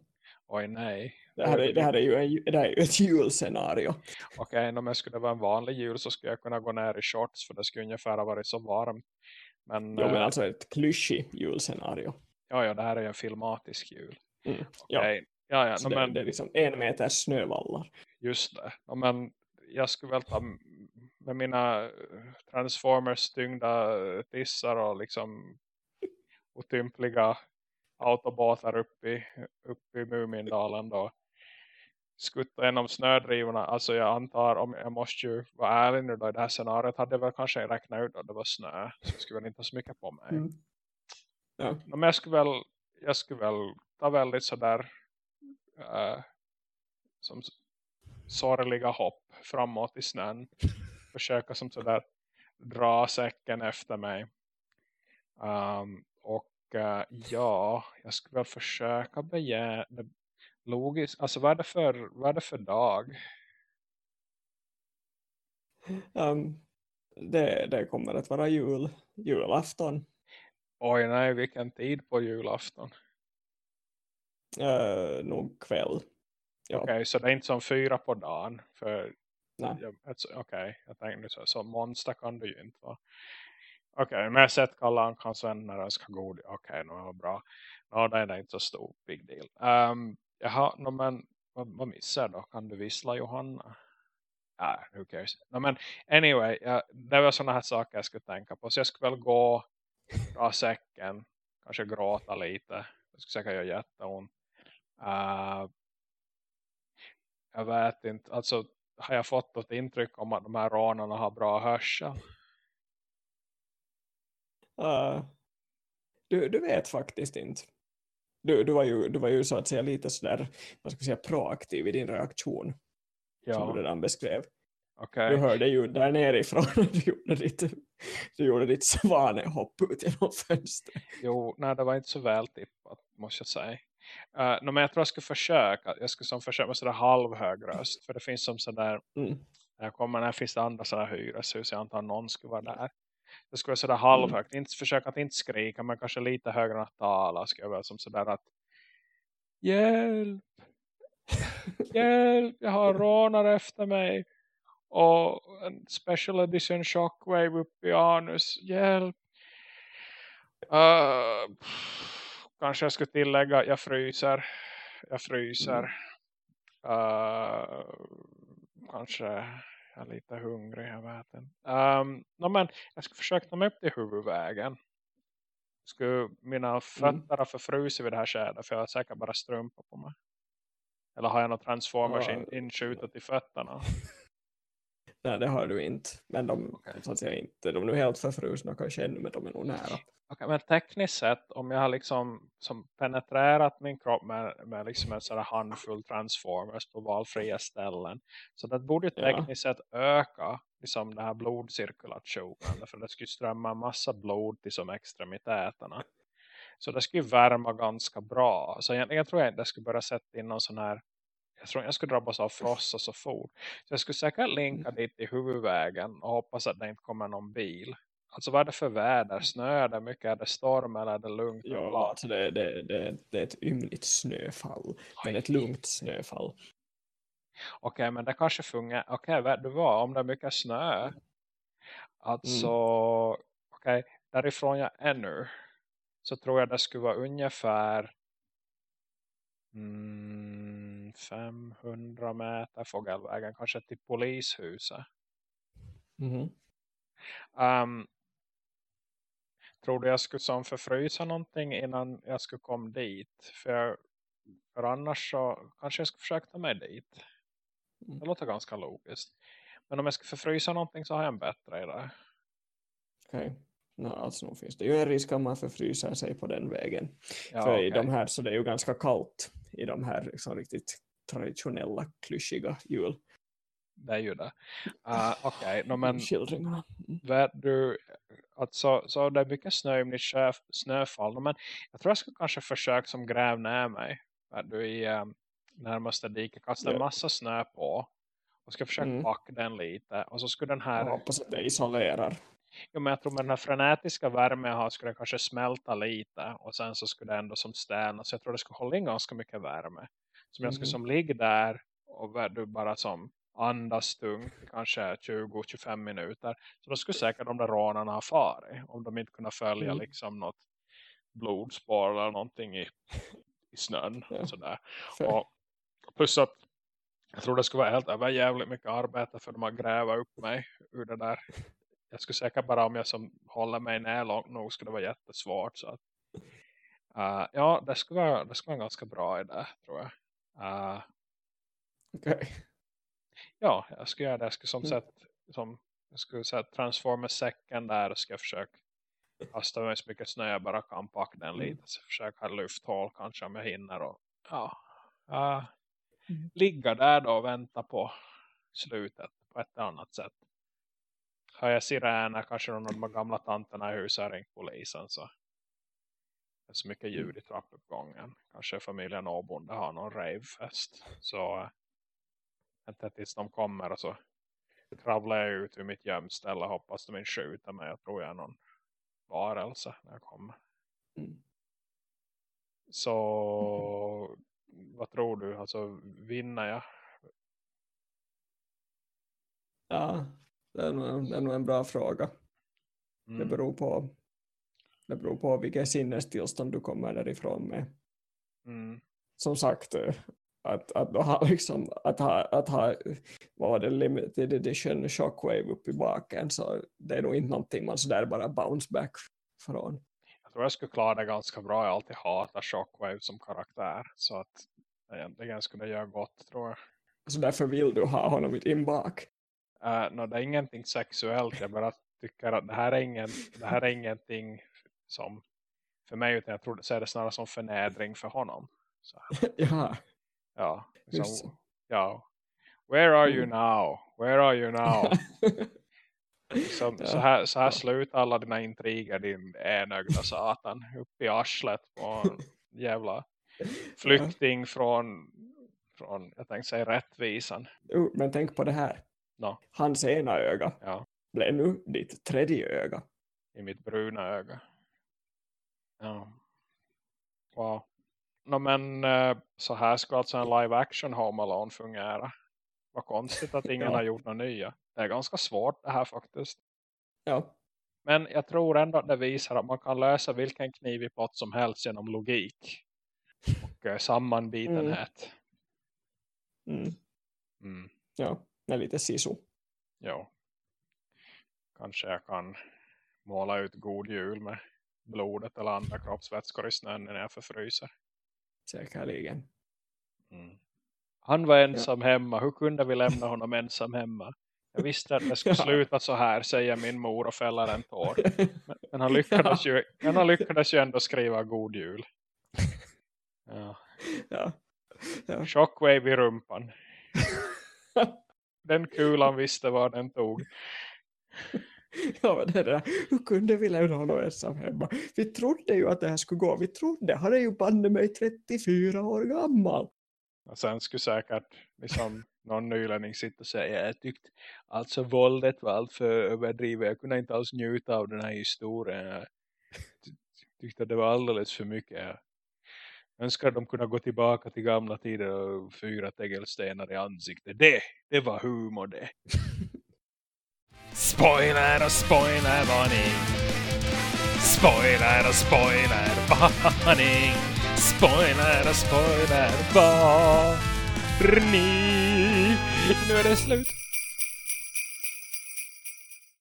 Oj, nej. Det här är, det här är, ju, en, det här är ju ett julscenario. Okej, okay, om jag skulle vara en vanlig jul så skulle jag kunna gå ner i shorts för det skulle ungefär ha varit så varmt. Men, jo, men uh, alltså ett klyschigt julscenario. Ja, ja, det här är ju en filmatisk jul. Mm. Ja. Okay. ja, ja no, det, men, det är liksom en meter snövallar. Just det. No, men jag skulle väl ta med mina eh, Transformers tyngda tissar och liksom otympliga autobåtar uppe i, upp i Mumindalen då skutta genom snödrivorna. Alltså jag antar, om jag måste ju vara ärlig nu då i det här scenariot hade jag väl kanske räknat ut att det var snö. Så jag skulle väl inte ha så mycket på mig. Mm. Ja. Men jag skulle väl, jag skulle väl ta väldigt sådär uh, som sorgliga hopp framåt i snön. Försöka som sådär dra säcken efter mig. Um, och uh, ja, jag skulle väl försöka bege, logiskt. Alltså vad är det för, vad är det för dag? Um, det, det kommer att vara jul, julafton. Oj nej, vilken tid på julafton? Uh, nog kväll. Ja. Okej, okay, så det är inte som fyra på dagen. För Nej. Okej, okay, jag tänkte så. Så monster kan du ju inte vara. Okej, okay, men jag har sett Kalle Ankans vänner önska god. Okej, okay, nu var bra. No, det är inte så stor big deal. Um, jaha, no, men vad, vad missar då? Kan du vissla Johanna? Ah, who cares? No, men anyway, ja, det var sådana här saker jag skulle tänka på. Så jag skulle väl gå, dra säcken, kanske gråta lite. Det skulle säkert göra jätteont. Uh, jag vet inte, alltså har jag fått ett intryck om att de här rånarna har bra hörsel? Uh, du, du vet faktiskt inte. Du, du, var ju, du var ju så att säga lite sådär, vad ska säga, proaktiv i din reaktion. Ja. Som du redan beskrev. Okay. Du hörde ju där nerifrån att du gjorde ditt, du gjorde ditt svanehopp ut genom fönstret. Jo, nej det var inte så väl tippat måste jag säga. Uh, men jag tror jag ska försöka. Jag ska som försöka med sådär halvhög röst. För det finns som sådär. Mm. När jag kommer när finns det andra sådär hyreshus. Jag antar att någon skulle vara där. Det skulle vara sådär halvhögt. Mm. Inte försöka att inte skrika. Men kanske lite högre än att tala. Ska jag väl som sådär att. Hjälp. Hjälp. Jag har rånare efter mig. Och en special edition shockwave upp i anus. Hjälp. Uh, kanske jag skulle tillägga jag fryser. Jag fryser. Mm. Uh, kanske jag är lite hungrig, jag vet inte. Um, no, men jag ska försöka ta mig upp till huvudvägen. Skulle mina mm. fötter mm. förfrusit vid det här skedet för jag har säkert bara strumpor på mig. Eller har jag några transformers ja. in, inskjutet i fötterna? Nej, det har du inte. Men de, okay. så att säga, inte, de är helt förfrusna kanske ännu, men de är nog nära. Okay, men tekniskt sett, om jag har liksom som penetrerat min kropp med, med liksom en sån handfull transformers på valfria ställen. Så det borde tekniskt ja. sett öka liksom den här blodcirkulationen. För det skulle strömma massa blod till som extremiteterna. Så det skulle värma ganska bra. Så egentligen tror jag inte jag skulle börja sätta in någon sån här jag tror jag skulle drabbas av frossa så fort. Så jag skulle säkert linka dit i huvudvägen och hoppas att det inte kommer någon bil. Alltså vad är det för väder? Snö är det mycket? Är det storm eller är det lugnt? Ja, alltså det, det, det, det är ett ymligt snöfall. Men ett lugnt snöfall. Okej, okay, men det kanske fungerar. Okej, okay, du var om det är mycket snö. Alltså, mm. okej, okay, därifrån jag är nu. Så tror jag det skulle vara ungefär mm, 500 meter fågelvägen. Kanske till polishuset. Mm. Um, tror du jag skulle som förfrysa någonting innan jag skulle komma dit? För, jag, för annars så kanske jag skulle försöka ta mig dit. Mm. Det låter ganska logiskt. Men om jag ska förfrysa någonting så har jag en bättre idé. Okej. Okay. No, alltså nog finns det ju en risk att man förfryser sig på den vägen. Ja, För i okej. de här så det är ju ganska kallt i de här liksom riktigt traditionella klyschiga Det är ju det. Uh, Okej, no, men. Mm. du, alltså, så det är mycket snö i mitt sjö, snöfall. No, men jag tror jag skulle kanske försöka som gräv ner mig. Du, i um, närmaste diket. Kasta en Ja. massa snö på. Och ska försöka Mm. packa den lite. Och så skulle den här Jag hoppas att det isolerar. Jo, men jag tror med den här frenetiska värmen jag har skulle den kanske smälta lite. Och sen så skulle det ändå som stäna. Så jag tror det skulle hålla in ganska mycket värme. Som jag skulle som ligga där. Och du bara som andas tungt i kanske 20-25 minuter. Så då skulle säkert de där rånarna ha farit. Om de inte kunde följa Mm. liksom något blodspår eller någonting i, i snön. Ja. Och sådär. Och plus att jag tror det skulle vara helt över jävligt mycket arbete för dem att gräva upp mig ur det där. Jag skulle säkert bara om jag som håller mig ner långt nog skulle det vara jättesvårt. Så att, uh, ja, det skulle, vara, det skulle vara en ganska bra idé tror jag. Uh, okej. ja, jag skulle göra det. Jag skulle som Mm. sett som, jag skulle säga transforma säcken där och ska försöka kasta mig så mycket snö jag bara kan packa den Mm. lite. Så försöka ha lufthål kanske om jag hinner. Och, ja, uh, ligga där då och vänta på slutet på ett annat sätt. Har jag sirener, kanske någon av de gamla tanterna i huset har ringt polisen så det är så mycket ljud i trappuppgången. Kanske familjen Åbonde har någon ravefest. Så vänta tills de kommer och så kravlar jag ut ur mitt gömställe och hoppas de inte skjuter mig. Jag tror jag är någon varelse när jag kommer. Mm. Så vad tror du? Alltså vinner jag? Ja, det är, nog, det är nog en bra fråga. Det Mm. beror på det beror på vilket sinnestillstånd du kommer därifrån med. Mm. Som sagt, eh, att, att, ha, liksom, att ha, att ha vad var det, limited edition shockwave uppe i baken så det är nog inte någonting man sådär bara bounce back från. Jag tror jag skulle klara det ganska bra. Jag alltid hatat Shockwave som karaktär. Så att egentligen skulle det göra gott tror jag. Så därför vill du ha honom i din bak. Uh, no, det är ingenting sexuellt. Jag bara tycker att det här är, ingen, det här är ingenting som för mig. Utan jag tror det ser det snarare som förnedring för honom. Så, ja, ja, Just som, så. ja. Where are you Mm. now? Where are you now? Som, Ja. så, här, så här slutar alla dina intriger din enögda satan. Upp i arslet på en jävla flykting från, från jag tänkte säga rättvisan. Men tänk på det här. No. Hans ena öga Ja, blev nu ditt tredje öga. i mitt bruna öga. Ja. Wow. No, men eh, så här ska alltså en live action Home Alone fungera. Vad konstigt att ingen Ja. har gjort något nya. Det är ganska svårt det här faktiskt. Ja, Men jag tror ändå att det visar att man kan lösa vilken knivig plott som helst genom logik. Och eh, sammanbitenhet. mm. Mm. ja, med lite sisu. Jo. Kanske jag kan måla ut god jul med blodet eller andra kroppsvätskor i snön när jag förfryser. Säkerligen. Mm. Han var ensam hemma. Hur kunde vi lämna honom ensam hemma? Jag visste att det skulle Ja. sluta så här, säger min mor och fäller en tår. Men, men, han, lyckades ju, men han lyckades ju ändå skriva god jul. Ja. ja. ja. Shockwave i rumpan. Den kulan visste var den tog. Ja, det där. Hur kunde vi lämna honom ensam hemma? Vi trodde ju att det här skulle gå. Vi trodde. Han är ju banne mig 34 år gammal. Och sen skulle säkert liksom, någon nylänning sitta och säga jag tyckte alltså våldet var allt för överdrivet. Jag kunde inte alls njuta av den här historien. Jag ty- tyckte det var alldeles för mycket. Önskar de kunde gå tillbaka till gamla tider och fyra tegelstenar i ansiktet. Det, det var humor det. Spoiler och spoilervarning. Spoiler och spoilervarning. Spoiler och spoiler varning. Nu är det slut.